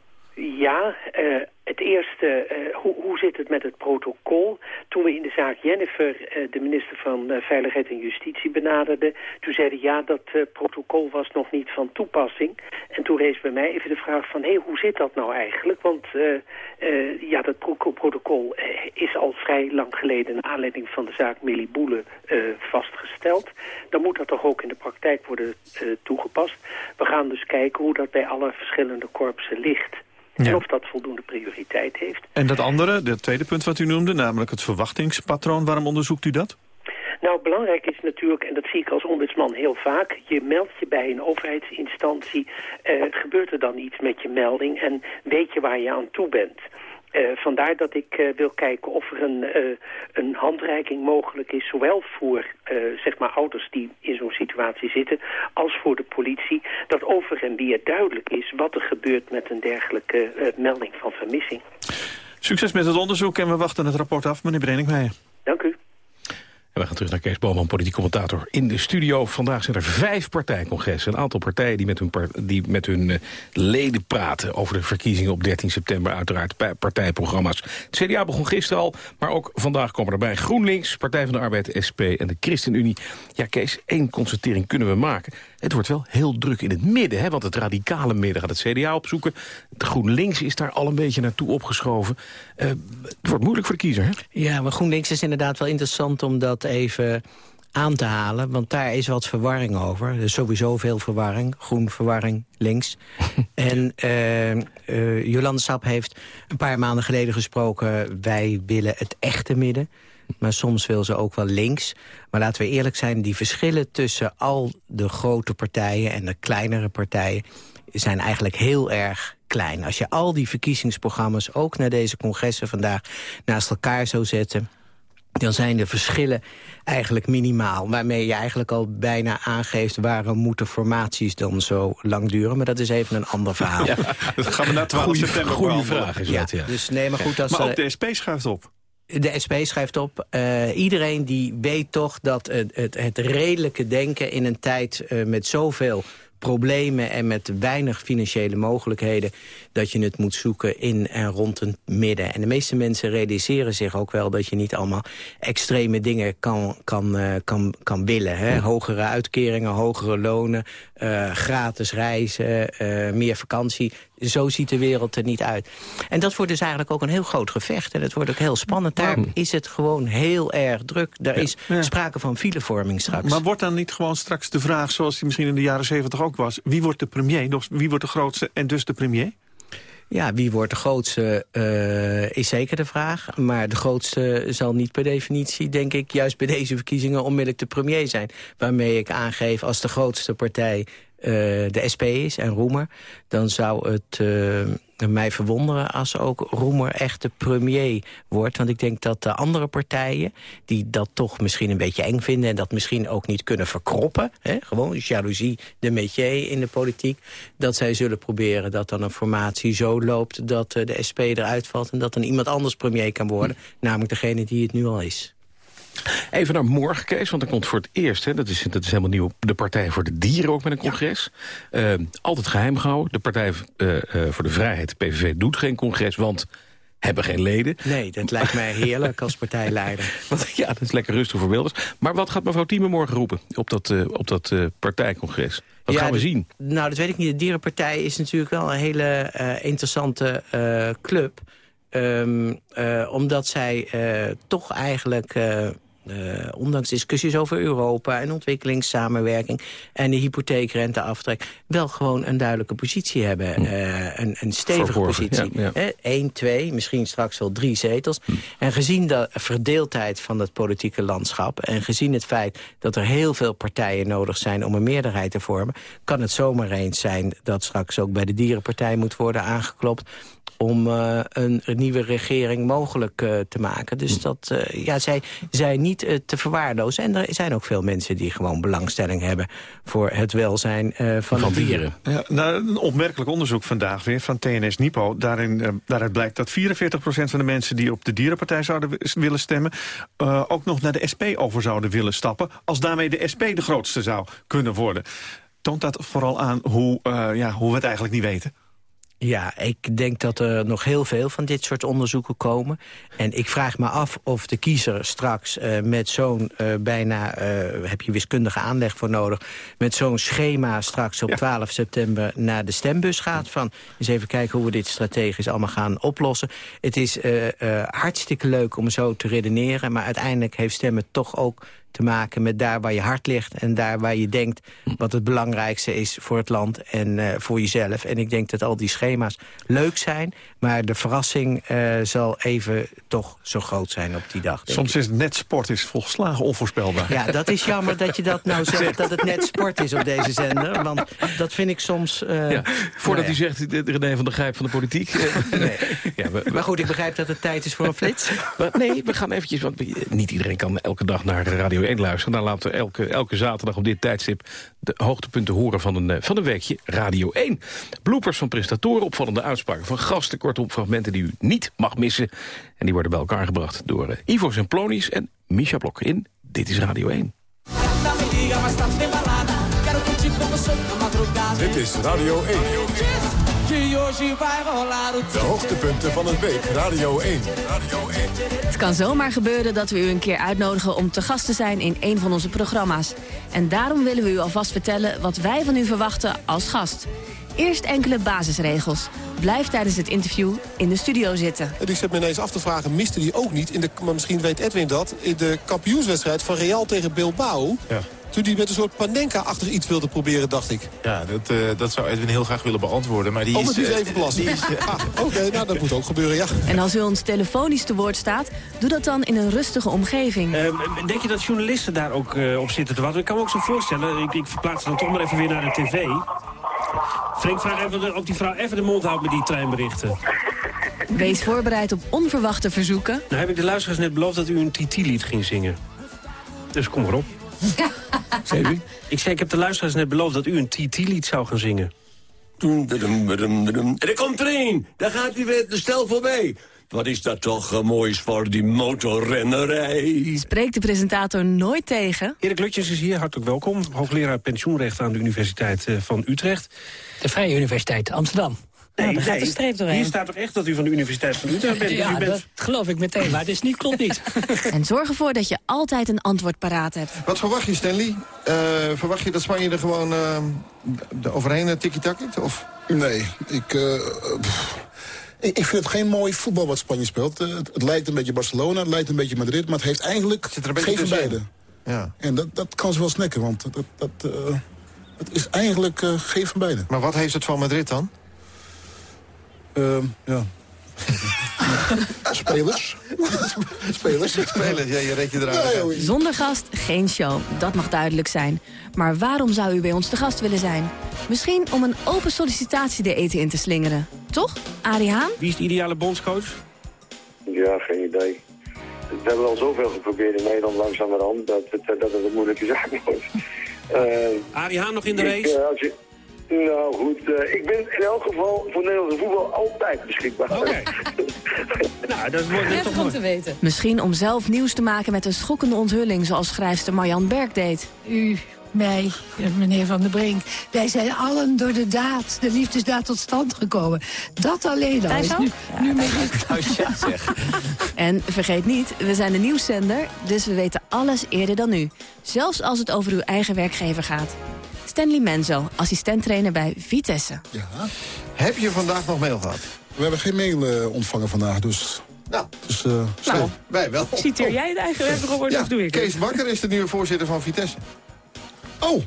Ja, uh, het eerste, uh, hoe, hoe zit het met het protocol? Toen we in de zaak Jennifer uh, de minister van Veiligheid en Justitie benaderden... toen zeiden ja, dat protocol was nog niet van toepassing. En toen rees bij mij even de vraag van... hé, hoe zit dat nou eigenlijk? Want ja, dat pro protocol is al vrij lang geleden... naar aanleiding van de zaak Millie Boele vastgesteld. Dan moet dat toch ook in de praktijk worden toegepast. We gaan dus kijken hoe dat bij alle verschillende korpsen ligt... Ja. En of dat voldoende prioriteit heeft. En dat andere, dat tweede punt wat u noemde, namelijk het verwachtingspatroon, waarom onderzoekt u dat? Nou, belangrijk is natuurlijk, en dat zie ik als ombudsman heel vaak... je meldt je bij een overheidsinstantie, uh, gebeurt er dan iets met je melding... en weet je waar je aan toe bent... Uh, vandaar dat ik uh, wil kijken of er een, uh, een handreiking mogelijk is... zowel voor zeg maar ouders die in zo'n situatie zitten... als voor de politie. Dat over en weer duidelijk is wat er gebeurt met een dergelijke melding van vermissing. Succes met het onderzoek en we wachten het rapport af, meneer Brenningmeijer. Dank u. We gaan terug naar Kees Boman, politiek commentator in de studio. Vandaag zijn er vijf partijcongressen. Een aantal partijen die met hun, die met hun uh, leden praten... over de verkiezingen op 13 september, uiteraard partijprogramma's. Het CDA begon gisteren al, maar ook vandaag komen erbij... GroenLinks, Partij van de Arbeid, SP en de ChristenUnie. Ja, Kees, één constatering kunnen we maken. Het wordt wel heel druk in het midden, hè, want het radicale midden gaat het CDA opzoeken. De GroenLinks is daar al een beetje naartoe opgeschoven. Uh, het wordt moeilijk voor de kiezer, hè? Ja, maar GroenLinks is inderdaad wel interessant om dat even aan te halen. Want daar is wat verwarring over. Er is sowieso veel verwarring. Groen verwarring, links. en uh, uh, Jolande Sap heeft een paar maanden geleden gesproken... wij willen het echte midden. Maar soms wil ze ook wel links. Maar laten we eerlijk zijn, die verschillen tussen al de grote partijen... en de kleinere partijen zijn eigenlijk heel erg klein. Als je al die verkiezingsprogramma's, ook naar deze congressen vandaag... naast elkaar zou zetten dan zijn de verschillen eigenlijk minimaal. Waarmee je eigenlijk al bijna aangeeft... waarom moeten formaties dan zo lang duren. Maar dat is even een ander verhaal. Ja, dat gaan we na 12 goeie, september Goede vraag is ja, dat, ja. Dus nee, maar goed, als, maar ook de SP schuift op. De SP schrijft op, uh, iedereen die weet toch dat het, het, redelijke denken... in een tijd uh, met zoveel problemen en met weinig financiële mogelijkheden... dat je het moet zoeken in en rond het midden. En de meeste mensen realiseren zich ook wel... dat je niet allemaal extreme dingen kan, kan, uh, kan, kan willen. Hè? Hogere uitkeringen, hogere lonen, uh, gratis reizen, uh, meer vakantie. Zo ziet de wereld er niet uit. En dat wordt dus eigenlijk ook een heel groot gevecht. En het wordt ook heel spannend. Daar is het gewoon heel erg druk. Er is Ja. sprake van filevorming straks. Maar wordt dan niet gewoon straks de vraag, zoals die misschien in de jaren 70 ook was... wie wordt de premier, wie wordt de grootste en dus de premier? Ja, wie wordt de grootste uh, is zeker de vraag. Maar de grootste zal niet per definitie, denk ik... juist bij deze verkiezingen onmiddellijk de premier zijn. Waarmee ik aangeef als de grootste partij de SP is en Roemer... dan zou het uh, mij verwonderen als ook Roemer echt de premier wordt. Want ik denk dat de andere partijen, die dat toch misschien een beetje eng vinden... en dat misschien ook niet kunnen verkroppen... Hè, gewoon jaloezie, de métier in de politiek... dat zij zullen proberen dat dan een formatie zo loopt... dat uh, de SP eruit valt en dat dan iemand anders premier kan worden. Namelijk degene die het nu al is. Even naar morgen, Kees, want er komt voor het eerst... Hè, dat, is, dat is helemaal nieuw, de Partij voor de Dieren ook met een congres. Ja. Uh, altijd geheim gehouden. De Partij uh, uh, voor de Vrijheid, de PVV, doet geen congres, want hebben geen leden. Nee, dat lijkt mij heerlijk als partijleider. Want, ja, dat is lekker rustig voor Wilders. Maar wat gaat mevrouw Thieme morgen roepen op dat, uh, op dat uh, partijcongres? Wat ja, gaan we zien? Nou, dat weet ik niet. De Dierenpartij is natuurlijk wel een hele uh, interessante club. Um, omdat zij toch eigenlijk eh, ondanks discussies over Europa en ontwikkelingssamenwerking... en de hypotheekrenteaftrek, wel gewoon een duidelijke positie hebben. Eh, een, een stevige Verborgen, positie. ja, ja. Eén, twee, misschien straks wel drie zetels. En gezien de verdeeldheid van het politieke landschap... en gezien het feit dat er heel veel partijen nodig zijn... om een meerderheid te vormen... kan het zomaar eens zijn dat straks ook bij de Dierenpartij moet worden aangeklopt om eh, een, een nieuwe regering mogelijk eh, te maken. Dus dat eh, ja, zij zijn niet te verwaarlozen. En er zijn ook veel mensen die gewoon belangstelling hebben... voor het welzijn eh, van, de dieren. Ja, nou, een opmerkelijk onderzoek vandaag weer van TNS Nipo. Daarin, daaruit blijkt dat 44% van de mensen die op de Dierenpartij zouden wi- willen stemmen... eh, ook nog naar de SP over zouden willen stappen... als daarmee de SP de grootste zou kunnen worden. Toont dat vooral aan hoe, eh, ja, hoe we het eigenlijk niet weten? Ja, ik denk dat er nog heel veel van dit soort onderzoeken komen. En ik vraag me af of de kiezer straks eh, met zo'n eh, bijna... eh, heb je wiskundige aanleg voor nodig... met zo'n schema straks op 12 september naar de stembus gaat... van eens even kijken hoe we dit strategisch allemaal gaan oplossen. Het is hartstikke leuk om zo te redeneren... maar uiteindelijk heeft stemmen toch ook te maken met daar waar je hart ligt... en daar waar je denkt wat het belangrijkste is voor het land en eh, voor jezelf. En ik denk dat al die schema's leuk zijn... maar de verrassing eh, zal even toch zo groot zijn op die dag. Soms is net sport is volslagen onvoorspelbaar. ja, dat is jammer dat je dat nou zegt, dat het net sport is op deze zender. Want dat vind ik soms... eh, Ja, voordat nou u zegt, de René van der Grijp van de politiek. ja, we- we- Maar goed, ik begrijp dat het tijd is voor een flits. Maar nee, we gaan eventjes, want niet iedereen kan elke dag naar Radio 1 luisteren. Dan laten we elke, elke zaterdag op dit tijdstip de hoogtepunten horen van een, eh, van een weekje Radio 1. Bloopers van prestatoren, opvallende uitspraken van gasten, kortom fragmenten die u niet mag missen. En die worden bij elkaar gebracht door eh, Ivo Semplonius en Misha Blok in Dit is Radio 1. Dit is Radio 1. De hoogtepunten van een week. Radio 1. Radio 1. Het kan zomaar gebeuren dat we u een keer uitnodigen om te gast te zijn in een van onze programma's. En daarom willen we u alvast vertellen wat wij van u verwachten als gast. Eerst enkele basisregels. Blijf tijdens het interview in de studio zitten. En ik zit me ineens af te vragen, miste die ook niet... In de, maar misschien weet Edwin dat, in de kampioenswedstrijd van Real tegen Bilbao... Ja. Toen die met een soort Panenka-achtig iets wilde proberen, dacht ik. Ja, dat, eh, dat zou Edwin heel graag willen beantwoorden. Maar die oh, maar is, die is eh, even is, eh, Ah, Oké, nou dat moet ook gebeuren, ja. En als u ons telefonisch te woord staat, doe dat dan in een rustige omgeving. Ehm, denk je dat journalisten daar ook eh, op zitten te wachten? Ik kan me ook zo voorstellen, ik, ik verplaats dan toch maar even weer naar de tv. Frank, vraag even de- of die vrouw even de mond houdt met die treinberichten. Wees voorbereid op onverwachte verzoeken. Nou heb ik de luisteraars net beloofd dat u een TT-lied ging zingen. Dus kom maar Ik zei, ik heb de luisteraars net beloofd dat u een TT-lied zou gaan zingen. En er komt er een. Daar gaat hij weer de stel voorbij. Wat is dat toch moois voor die motorrennerij. Spreekt de presentator nooit tegen. Erik Lutjes is hier, hartelijk welkom. Hoogleraar pensioenrecht aan de Universiteit eh, van Utrecht. De Vrije Universiteit Amsterdam. Nee, daar gaat nee, de streep doorheen. Hier staat toch echt dat u van de Universiteit van Utrecht bent? Dus u bent... dat geloof ik meteen, maar het is niet, klopt niet. En zorg ervoor dat je altijd een antwoord paraat hebt. Wat verwacht je, Stanley? Eh, verwacht je dat Spanje er gewoon eh, de overheen uh, tikkie-takkit? Of? Nee, ik, eh, ik, ik vind het geen mooi voetbal wat Spanje speelt. Eh, het, het lijkt een beetje Barcelona, het lijkt een beetje Madrid... maar het heeft eigenlijk er een geen van beide. Ja. En dat, dat kan ze wel snacken, want dat, dat, eh, het is eigenlijk eh, geen van beide. Maar wat heeft het van Madrid dan? Ehm, ja. Spelers. Spelers. Spelers, ja, je reed je eruit. Zonder gast geen show, dat mag duidelijk zijn. Maar waarom zou u bij ons te gast willen zijn? Misschien om een open sollicitatie de eten in te slingeren. Toch, Arie Haan? Wie is de ideale bondscoach? Ja, geen idee. We hebben al zoveel geprobeerd in Nederland langzamerhand dat het, dat het een moeilijke zaak wordt. Uh, Arie Haan nog in de ik, race? eh, als je, nou goed, eh, ik ben in elk geval voor Nederlandse voetbal altijd beschikbaar. Oké. nou, dat wordt toch mooi. weten. Misschien om zelf nieuws te maken met een schokkende onthulling... zoals schrijfster Marjan Berg deed. U, mij, meneer Van der Brink. Wij zijn allen door de daad, de liefdesdaad tot stand gekomen. Dat alleen al is nu, nu met En vergeet niet, we zijn de nieuwszender, dus we weten alles eerder dan u. Zelfs als het over uw eigen werkgever gaat. Stanley Menzo, assistenttrainer bij Vitesse. Ja. Heb je vandaag nog mail gehad? We hebben geen mail eh, ontvangen vandaag, dus Nou, dus, uh, Nou, wij wel. Citeer jij het eigen werk, Robert, Ja, of doe ik het? Kees Bakker is de nieuwe voorzitter van Vitesse. Oh!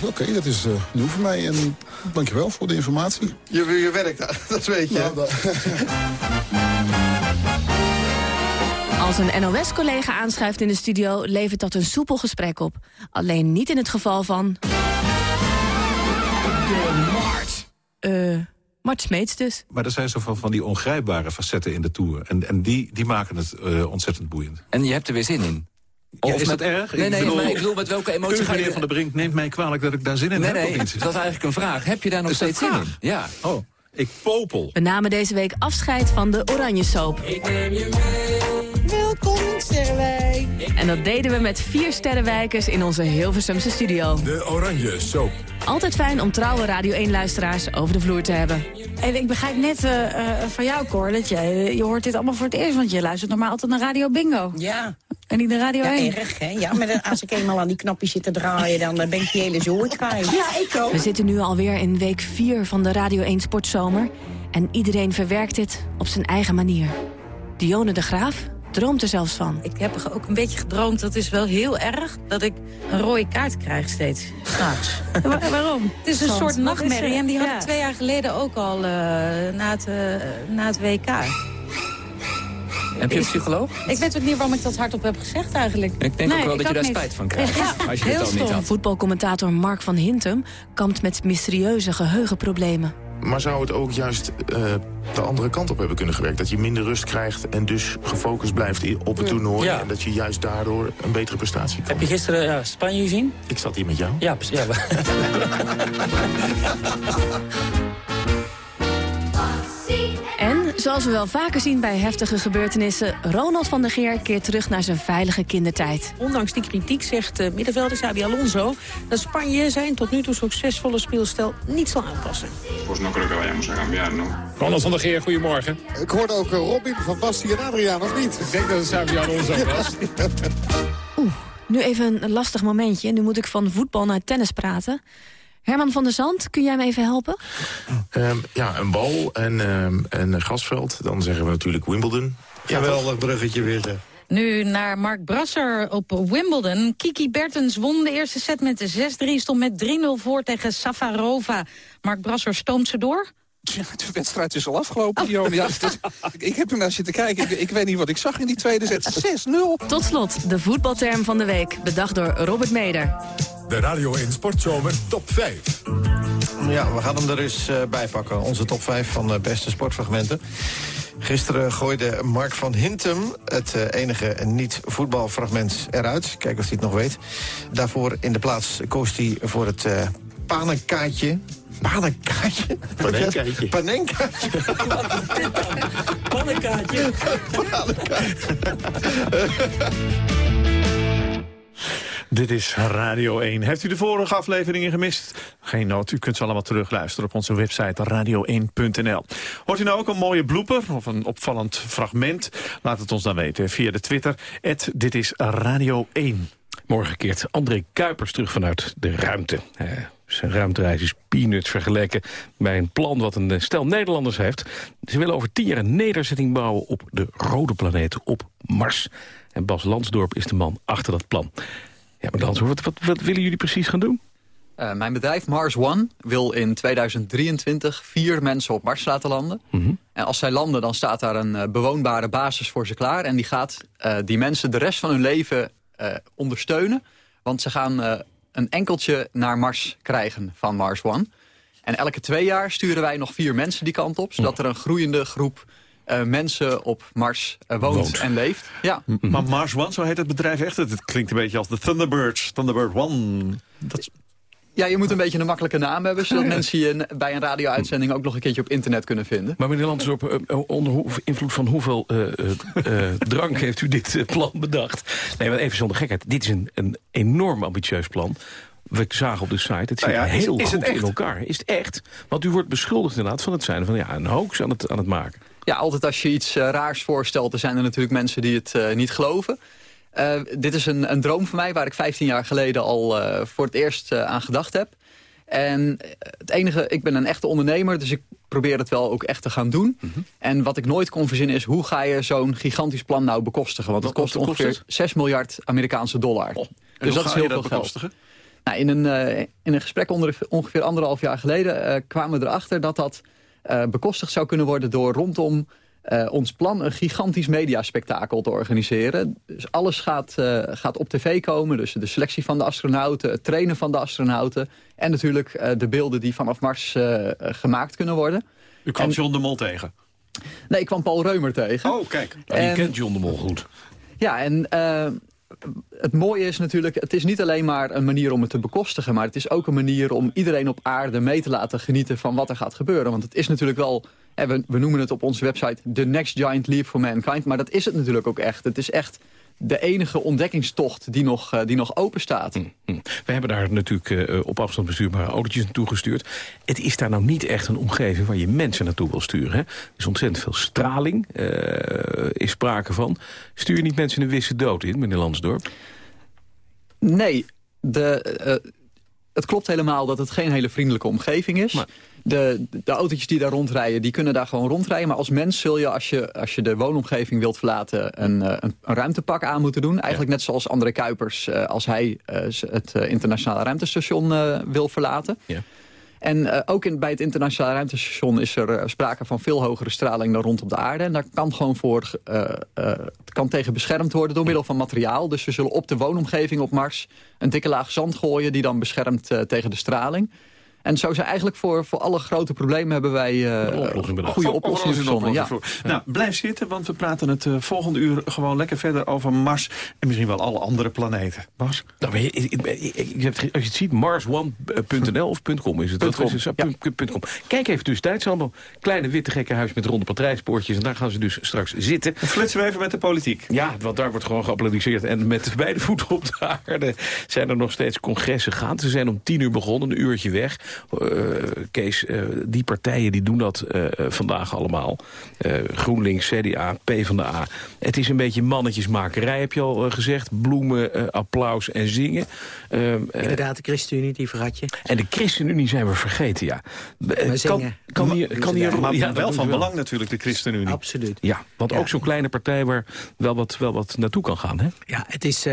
Oké, dat is eh, nieuw voor mij. En dankjewel voor de informatie. Je, je werkt daar, dat weet je. Nou, Als een NOS-collega aanschuift in de studio, levert dat een soepel gesprek op. Alleen niet in het geval van... De Mart. Eh, Mart Smeets dus. Maar er zijn zoveel van die ongrijpbare facetten in de Tour. En, en die, die maken het eh, ontzettend boeiend. En je hebt er weer zin in. Ja, Of is met- dat erg? Nee, nee, maar ik bedoel, met welke emotie U, ga je- meneer Van der Brink, neemt mij kwalijk dat ik daar zin in Nee, heb. nee, of niet? dat is eigenlijk een vraag. Heb je daar nog Is steeds zin in? Ja. Oh, ik popel. We namen deze week afscheid van de Oranje Soap. Ik neem je mee. Welkom, Sterrenwijk. En dat deden we met vier sterrenwijkers in onze Hilversumse studio. De Oranje Soap. Altijd fijn om trouwe Radio 1-luisteraars over de vloer te hebben. En ik begrijp net eh, eh, van jou, Cor, dat jij, je hoort dit allemaal voor het eerst... want je luistert normaal altijd naar Radio Bingo. Ja. En niet naar Radio Ja, 1. erg, hè? Ja, maar als ik eenmaal aan die knopjes zit te draaien... dan eh, ben ik die hele zooi kwijt. Ja, ik ook. We zitten nu alweer in week 4 van de Radio 1 Sportzomer. En iedereen verwerkt dit op zijn eigen manier. Dione de Graaf droomt er zelfs van. Ik heb er ook een beetje gedroomd, dat is wel heel erg... dat ik een rode kaart krijg steeds, s'nachts. waarom? Het is een Want, soort nachtmerrie er? en die had Ja. ik twee jaar geleden ook al eh, na, het, eh, na het WK. Heb je een psycholoog? Ik weet ook niet waarom ik dat hardop heb gezegd eigenlijk. Ik denk ook wel dat je daar spijt van krijgt. als je het al niet had. Voetbalcommentator Mark van Hintem kampt met mysterieuze geheugenproblemen. Maar zou het ook juist eh, de andere kant op hebben kunnen gewerkt? Dat je minder rust krijgt en dus gefocust blijft op het toernooi... Ja. en dat je juist daardoor een betere prestatie kan. Heb je gisteren ja, Spanje gezien? Ik zat hier met jou. Ja, precies. Ja, zoals we wel vaker zien bij heftige gebeurtenissen... Ronald van der Geer keert terug naar zijn veilige kindertijd. Ondanks die kritiek zegt uh, middenvelder Xabi Alonso... dat Spanje zijn tot nu toe succesvolle speelstijl niet zal aanpassen. Pues no creo que vayamos a cambiar, ¿no? Ronald van der Geer, goedemorgen. Ik hoorde ook eh, Robin van Bastië en Adriaan, of niet? Ik denk dat het Xavi Alonso was. Nu even een lastig momentje. Nu moet ik van voetbal naar tennis praten. Herman van der Zand, kun jij me even helpen? Ehm, ja, een bal en, ehm, en een grasveld. Dan zeggen we natuurlijk Wimbledon. Geweldig bruggetje weer, zeg. Nu naar Mark Brasser op Wimbledon. Kiki Bertens won de eerste set met 6-3. Stond met 3-0 voor tegen Safarova. Mark Brasser stoomt ze door. Ja, de wedstrijd is al afgelopen, Dion. Ja, ik, heb er naar zitten kijken. Ik, ik weet niet wat ik zag in die tweede set. 6-0. Tot slot, de voetbalterm van de week. Bedacht door Robert Meder. De Radio 1 Sportzomer Top 5. Ja, we gaan hem er eens eh, bij pakken. Onze top 5 van de beste sportfragmenten. Gisteren gooide Mark van Hintem het eh, enige niet-voetbalfragment eruit. Kijken of hij het nog weet. Daarvoor in de plaats koos hij voor het eh panenkaartje. Panenkaartje? Panenkaartje. Panenkaartje. Pannenkaartje. Dit is Radio 1. Heeft u de vorige afleveringen gemist? Geen nood, u kunt ze allemaal terugluisteren op onze website radio1.nl. Hoort u nou ook een mooie blooper of een opvallend fragment? Laat het ons dan weten via de Twitter. Dit is Radio 1. Morgen keert André Kuipers terug vanuit de ruimte. Eh, zijn ruimtereis is peanuts vergeleken bij een plan wat een stel Nederlanders heeft. Ze willen over tien jaar een nederzetting bouwen op de rode planeet op Mars. En Bas Lansdorp is de man achter dat plan. Ja, maar Lansdorp, wat, wat, wat willen jullie precies gaan doen? Eh, mijn bedrijf Mars One wil in 2023 vier mensen op Mars laten landen. Mhm. En als zij landen, dan staat daar een eh, bewoonbare basis voor ze klaar. En die gaat eh, die mensen de rest van hun leven ondersteunen. Want ze gaan een enkeltje naar Mars krijgen van Mars One. En elke twee jaar sturen wij nog vier mensen die kant op. Zodat er een groeiende groep eh, mensen op Mars eh, woont, Woont. en leeft. Ja. Maar Mars One, zo heet het bedrijf echt. Het klinkt een beetje als de Thunderbirds. Thunderbird One. Dat is- Ja, je moet een beetje een makkelijke naam hebben... zodat mensen je bij een radio-uitzending ook nog een keertje op internet kunnen vinden. Maar meneer Lansdorp, eh, onder invloed van hoeveel eh, eh, eh, drank heeft u dit plan bedacht? Nee, maar even zonder gekheid. Dit is een, een enorm ambitieus plan. We zagen op de site, het zit Nou ja, heel is het goed in echt? elkaar. Is het echt? Want u wordt beschuldigd inderdaad van het zijn van ja, een hoax aan het, aan het maken. Ja, altijd als je iets eh, raars voorstelt... er zijn er natuurlijk mensen die het eh, niet geloven. Eh, dit is een, een droom van mij waar ik 15 jaar geleden al voor het eerst aan gedacht heb. En het enige, ik ben een echte ondernemer, dus ik probeer het wel ook echt te gaan doen. Mhm. En wat ik nooit kon verzinnen is... hoe ga je zo'n gigantisch plan nou bekostigen? Want het kost ongeveer het? 6 miljard Amerikaanse dollar. Oh, dus dat is heel veel geld. Nou, in, een, in een gesprek onder, ongeveer anderhalf jaar geleden kwamen we erachter dat dat eh, bekostigd zou kunnen worden door rondom eh, ons plan een gigantisch mediaspectakel te organiseren. Dus alles gaat, eh, gaat op tv komen. Dus de selectie van de astronauten, het trainen van de astronauten... en natuurlijk de beelden die vanaf Mars gemaakt kunnen worden. U kwam En- John de Mol tegen. Nee, ik kwam Paul Reumer tegen. Oh, kijk. Nou, die En- kent John de Mol goed. Ja, en het mooie is natuurlijk... het is niet alleen maar een manier om het te bekostigen... maar het is ook een manier om iedereen op aarde mee te laten genieten... van wat er gaat gebeuren. Want het is natuurlijk wel... we noemen het op onze website... The Next Giant Leap for Mankind. Maar dat is het natuurlijk ook echt. Het is echt de enige ontdekkingstocht die nog, eh, die nog open staat. Hm. We hebben daar natuurlijk eh, op afstand bestuurbare autootjes naartoe gestuurd. Het is daar nou niet echt een omgeving waar je mensen naartoe wil sturen. Hè? Er is ontzettend veel straling, eh, is sprake van. Stuur je niet mensen een wisse dood in, meneer Lansdorp? Nee, de, het klopt helemaal dat het geen hele vriendelijke omgeving is. De, de autootjes die daar rondrijden, die kunnen daar gewoon rondrijden. Maar als mens zul je, als je, als je de woonomgeving wilt verlaten... een, eh, een, een ruimtepak aan moeten doen. Eigenlijk net zoals André Kuipers, eh, als hij eh, het internationale ruimtestation wil verlaten. Ja. En ook in, bij het internationale ruimtestation is er sprake van veel hogere straling dan rond op de aarde. En daar kan gewoon voor, het kan tegen beschermd worden door middel van materiaal. Dus we zullen op de woonomgeving op Mars een dikke laag zand gooien... die dan beschermt tegen de straling. En zo zijn eigenlijk voor, voor alle grote problemen hebben wij eh, oplossing bedacht. goede oplossingen verzonnen. Ja. Nou, blijf zitten, want we praten het eh, volgende uur gewoon lekker verder over Mars... en misschien wel alle andere planeten. Bas? Nou, maar je, het- als je het ziet, marsone.nl of .com is het. Punt Dat com, is het, punt- punt .com. Kijk even tussentijds allemaal kleine witte gekke huis met ronde patrijspoortjes. En daar gaan ze dus straks zitten. Flitsen we even met de politiek. Ja, want daar wordt gewoon geapplaudiseerd. En met beide voeten op de aarde zijn er nog steeds congressen gaande. Ze zijn om tien uur begonnen, een uurtje weg. Eh, Kees, eh, die partijen die doen dat eh, vandaag allemaal. GroenLinks, CDA, PvdA. Het is een beetje mannetjesmakerij, heb je al gezegd. Bloemen, applaus en zingen. Eh, eh, Inderdaad, de ChristenUnie, die verrat je. en de ChristenUnie zijn we vergeten, ja. Maar zingen. Kan, kan hier, kan hier, Maar ja, dat wel van belang natuurlijk, de ChristenUnie. Absoluut. Ja, want ook zo'n kleine partij waar wel wat, wel wat naartoe kan gaan, hè? Ja, het is,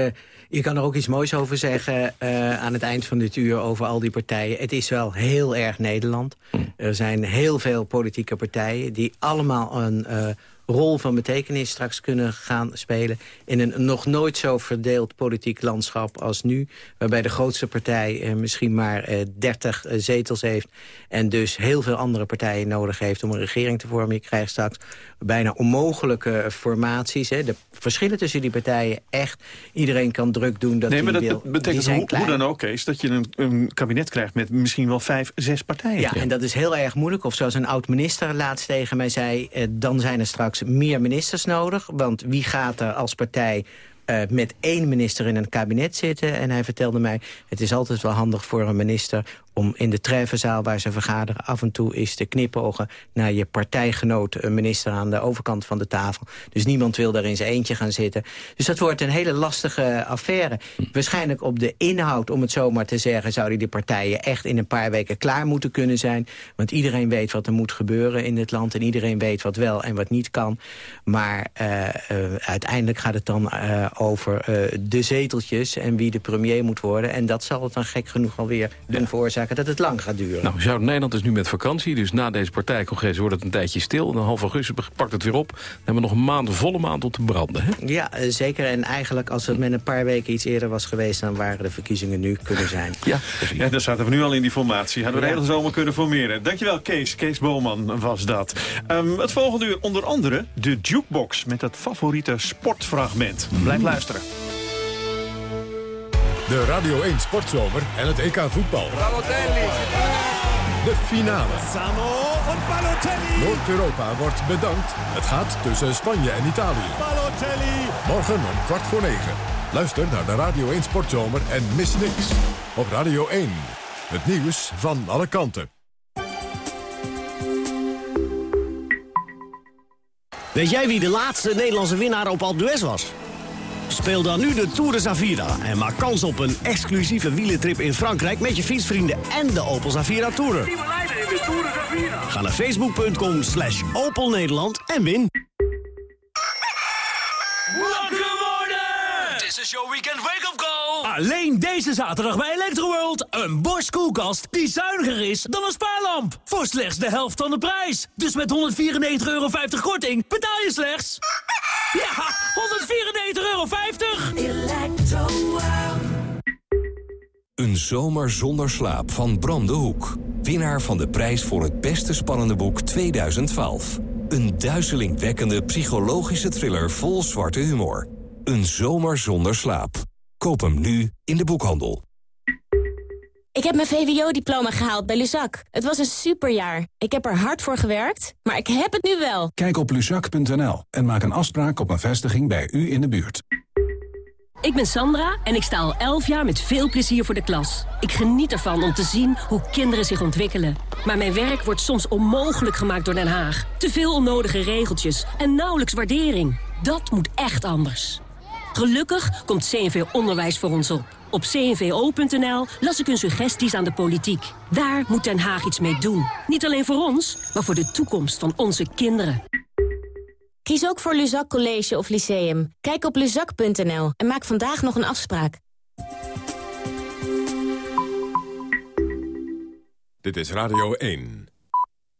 je kan er ook iets moois over zeggen eh, aan het eind van dit uur over al die partijen. Het is wel heel erg Nederland. Er zijn heel veel politieke partijen die allemaal een eh, rol van betekenis straks kunnen gaan spelen... in een nog nooit zo verdeeld politiek landschap als nu... waarbij de grootste partij eh, misschien maar eh 30 eh, zetels heeft... en dus heel veel andere partijen nodig heeft om een regering te vormen. Je krijgt straks bijna onmogelijke formaties. Hè. De verschillen tussen die partijen echt... iedereen kan druk doen dat nee, maar dat wil. betekent zijn hoe, dan ook, Kees... dat je een, een kabinet krijgt met misschien wel vijf, zes partijen. Ja, en dat is heel erg moeilijk. Of zoals een oud-minister laatst tegen mij zei... Eh, dan zijn er straks meer ministers nodig. Want wie gaat er als partij eh, met één minister in een kabinet zitten? En hij vertelde mij, het is altijd wel handig voor een minister... om in de treffenzaal waar ze vergaderen af en toe eens te knipogen... naar je partijgenoot, een minister aan de overkant van de tafel. Dus niemand wil daar in zijn eentje gaan zitten. Dus dat wordt een hele lastige affaire. Waarschijnlijk op de inhoud, om het zo maar te zeggen... zouden die partijen echt in een paar weken klaar moeten kunnen zijn. Want iedereen weet wat er moet gebeuren in dit land... en iedereen weet wat wel en wat niet kan. Maar eh, eh, uiteindelijk gaat het dan eh, over de zeteltjes... en wie de premier moet worden. En dat zal het dan gek genoeg alweer doen veroorzaken... dat het lang gaat duren. Nou, Zuid-Nederland is nu met vakantie, dus na deze partijcongres wordt het een tijdje stil. En dan half augustus pakt het weer op. Dan hebben we nog een maand, een volle maand om te branden. Hè? Ja, eh, zeker. En eigenlijk als het met een paar weken iets eerder was geweest... dan waren de verkiezingen nu kunnen zijn. Ja, Ja, daar zaten we nu al in die formatie. Hadden we de hele zomer kunnen formeren. Dankjewel, Kees. Kees Boman was dat. Ehm, het volgende uur onder andere de jukebox... met het favoriete sportfragment. Blijf luisteren. De Radio 1 Sportzomer en het EK voetbal. De finale. Noord-Europa wordt bedankt. Het gaat tussen Spanje en Italië. Morgen om kwart voor negen. Luister naar de Radio 1 Sportzomer en mis niks. Op Radio 1. Het nieuws van alle kanten. Weet jij wie de laatste Nederlandse winnaar op Alpe d'Huez was? Speel dan nu de Tour de Zavira en maak kans op een exclusieve wielentrip in Frankrijk... met je fietsvrienden en de Opel Zavira Tourer. Ga naar facebook.com slash Opel Nederland en win. Wakker worden! Dit is your weekend wake-up call! Alleen deze zaterdag bij Electroworld. Een Bosch koelkast die zuiniger is dan een spaarlamp. Voor slechts de helft van de prijs. Dus met 194,50 euro korting betaal je slechts... Ja, 194,50 euro! Een zomer zonder slaap van Bram de Hoek. Winnaar van de prijs voor het beste spannende boek 2012. Een duizelingwekkende psychologische thriller vol zwarte humor. Een zomer zonder slaap. Koop hem nu in de boekhandel. Ik heb mijn VWO-diploma gehaald bij Luzak. Het was een superjaar. Ik heb er hard voor gewerkt, maar ik heb het nu wel. Kijk op luzak.nl en maak een afspraak op een vestiging bij u in de buurt. Ik ben Sandra en ik sta al 11 jaar met veel plezier voor de klas. Ik geniet ervan om te zien hoe kinderen zich ontwikkelen. Maar mijn werk wordt soms onmogelijk gemaakt door Den Haag. Te veel onnodige regeltjes en nauwelijks waardering. Dat moet echt anders. Gelukkig komt CNV Onderwijs voor ons op. Op cnvo.nl las ik hun suggesties aan de politiek. Daar moet Den Haag iets mee doen. Niet alleen voor ons, maar voor de toekomst van onze kinderen. Kies ook voor Luzak College of Lyceum. Kijk op luzak.nl en maak vandaag nog een afspraak. Dit is Radio 1.